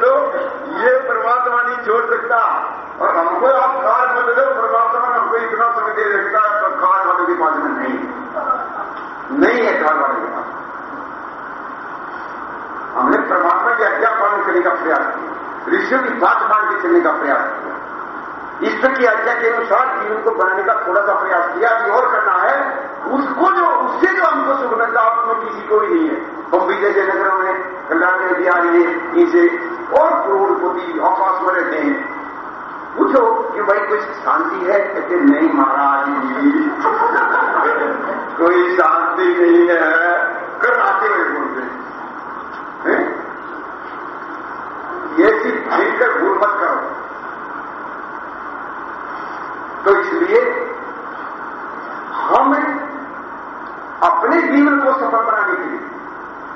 तो ये परमात्मा नहीं छोड़ सकता। और हमको आप कार मत दो, परमात्मा हमको इतना समय दे सकता है तो कार वाले के पास में नहीं। नहीं है कार वाले के पास। हमने परमात्मा की आज्ञा पालन करने का प्रयास किया। ऋषियों की बात मान के चलने का प्रयास किया। ईश्वर की आज्ञा के अनुसार जीवन को बनाने का थोड़ा सा प्रयास किया, अभी और करना है। उसको जो, उससे जो हमको सुख मिलता आपको किसी को भी नहीं है। हम भी जैसे नगरों में कल्याण में बिहारी इसे और करोड़पति आकाश में रहते हैं। पूछो कि भाई कुछ शांति है? कहते, नहीं महाराज कोई शांति नहीं है। कर आते हुए बोलते ये चीज़ भयंकर भूल मत करो। तो इसलिए हम अपने जीवन को सफल बनाने के लिए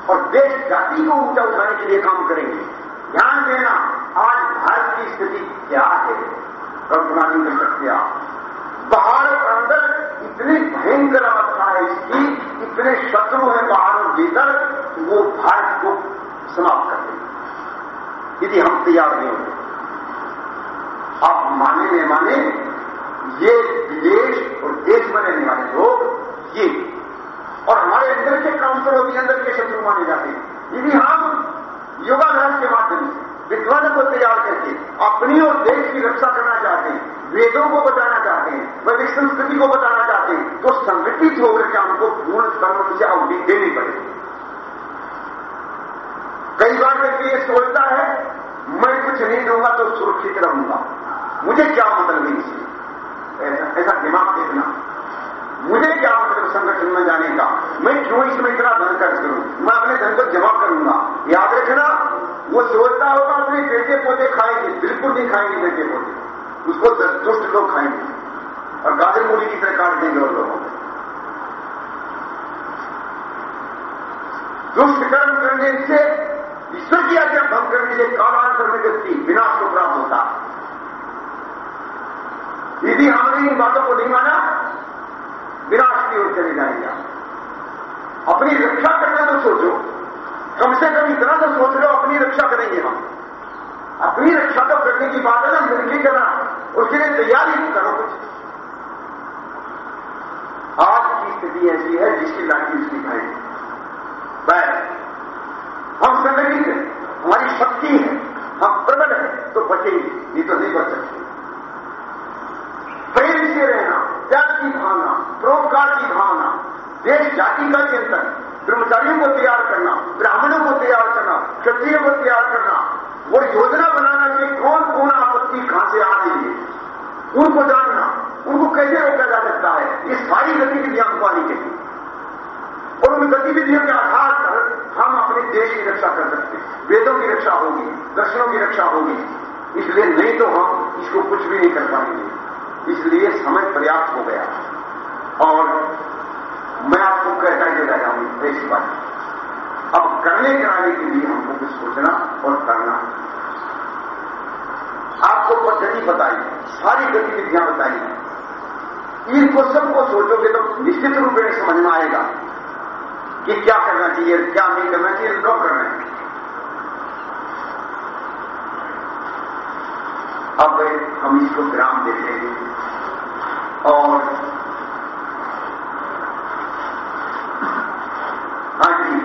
और देश, जाति को ऊँचा उठाने के लिए काम करेंगे। ध्यान देना, आज भारत की स्थिति क्या है? कल्पना नहीं कर सकते आप। बाहर और अंदर इतनी भयंकर अवस्था है इसकी, इतने शत्रु हैं बाहर और भीतर, वो भारत को समाप्त कर देंगे यदि हम तैयार नहीं होंगे, आप माने नहीं माने ये विदेश और देश में रहने वाले लोग ये। और हमारे अंदर के काउंसलर भी अंदर के शत्रु माने जाते हैं। यदि हम योगाभ्यास के माध्यम से, विद्वानों को तैयार करके अपनी और देश की रक्षा करना चाहते हैं, वेदों को बताना चाहते हैं, वैदिक संस्कृति को बताना चाहते हैं तो संगठित होकर के हमको पूर्ण कर्म से अवधि देनी पड़ेगी। कई बार व्यक्ति ये सोचता है, मैं कुछ नहीं दूँगा तो सुरक्षित रहूँगा। मुझे क्या मतलब है ऐसा ऐसा दिमाग देखना मुझे क्या मतलब संगठन में जाने का? मैं क्यों इसमें इतना धन खर्च करूँ मैं अपने धन को जमा करूँगा। याद रखना, वो सोचता होगा, अपने बेटे पोते खाएँगे। बिल्कुल नहीं खाएँगे बेटे पोते। उसको दुष्ट लोग खाएँगे। और गाजर मूली की तरह काट देंगे और लोगों दुष्ट कर्म करने से, ईश्वर की आज्ञा भंग करने से, कालांतर में व्यक्ति विनाश को प्राप्त होता। है यदि हमने इन बातों को नहीं माना, विनाश की ओर चले जाएँगे। अपनी रक्षा करना तो सोचो। कम से कम इतना तो सोच लो, अपनी रक्षा करेंगे हम। अपनी रक्षा तो करने की बात है ना मिलकर करना। उसके लिए तैयारी करो कुछ। आज की स्थिति ऐसी है, जिसकी लाठी उसकी भाई। बस, हम संगठित हैं, हमारी शक्ति है, हम प्रबल है तो बचेंगे, ये तो नहीं बच सकते। प्रेम से रहना, त्याग की भावना प्रोपकार की भावना देश जाति का चिंतन, ब्रह्मचारियों को तैयार करना, ब्राह्मणों को तैयार करना, क्षत्रियों को तैयार करना, वो योजना बनाना कि कौन कौन आपत्ति कहाँ से आ रही है? उनको जानना, उनको कैसे रोका जा सकता है? ये सारी गतिविधियाँ हमको आनी चाहिए और उन गतिविधियों के आधार पर हम अपने देश की रक्षा कर सकते हैं। वेदों की रक्षा होगी, दर्शनों की रक्षा होगी। इसलिए नहीं तो हम इसको कुछ भी नहीं कर पाएँगे। इसलिए समय पर्याप्त हो गया। और मैं आपको कहता ही रहा हूँ बात। अब करने कराने के लिए हमको कुछ सोचना और करना। आपको पद्धति बताई, सारी गतिविधियाँ बताई। इनको सबको सोचोगे तो निश्चित रूप में समझ में आएगा कि क्या करना चाहिए, क्या नहीं करना चाहिए, कब करना है। अब हम इसको विराम देते हैं और हाँ जी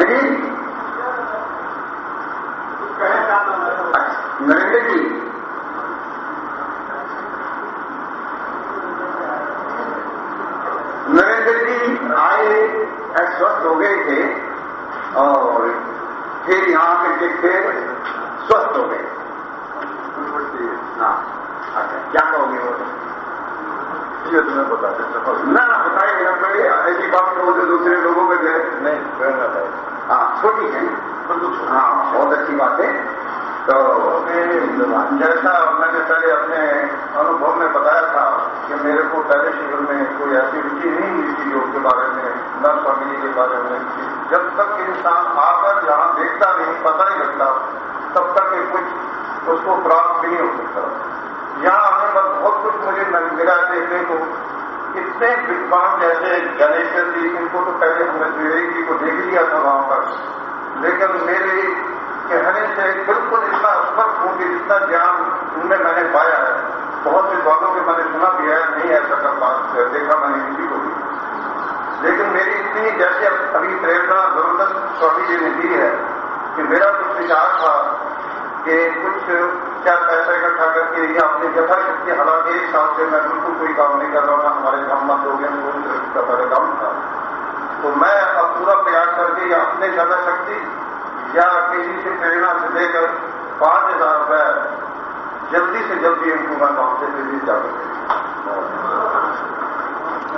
जी नरेंद्र जी नरेंद्र जी आए स्वस्थ हो गए थे और फिर यहाँ करके फिर स्वस्थ हो गए हाँ अच्छा क्या कहोगे वो ये तुम्हें बताते सफल ना ना बताइए ना पहले ऐसी बात कहो जो दूसरे लोगों में गए नहीं कहना है हाँ छोटी है हाँ बहुत अच्छी बात है तो जैसा मैंने पहले अपने अनुभव में बताया था कि मेरे को पहले शिविर में कोई ऐसी रुचि नहीं हुई थी योग के बारे में न फैमिली के बारे में जब तक इंसान आकर यहाँ देखता नहीं पता नहीं लगता तब तक ये कुछ उसको प्राप्त नहीं हो सकता यहाँ आने पर बहुत कुछ मुझे देखने को इतने विद्वान जैसे गणेश्वर जी, इनको तो पहले हमने द्विवेदी जी को देख लिया था वहाँ पर। लेकिन मेरे कहने से बिल्कुल इतना स्पष्ट हूँ कि जितना ज्ञान उनमें मैंने पाया है, बहुत से बातों के मैंने सुना भी है, नहीं ऐसा कर पास देखा मैंने किसी को भी। लेकिन मेरी इतनी जैसे अभी प्रेरणा गुरुदत्त स्वामी जी ने दी है कि मेरा कुछ विचार था कि कुछ क्या पैसा इकट्ठा करके या अपनी यथाशक्ति हालाँकि एक साल से मैं बिल्कुल कोई काम नहीं कर रहा था हमारे काम बंद हो गए का पहले काम था। तो मैं अब पूरा प्रयास करके या अपने यथाशक्ति या किसी से प्रेरणा से लेकर पाँच हज़ार रुपए जल्दी से जल्दी इनको मैं गाँव से दी जा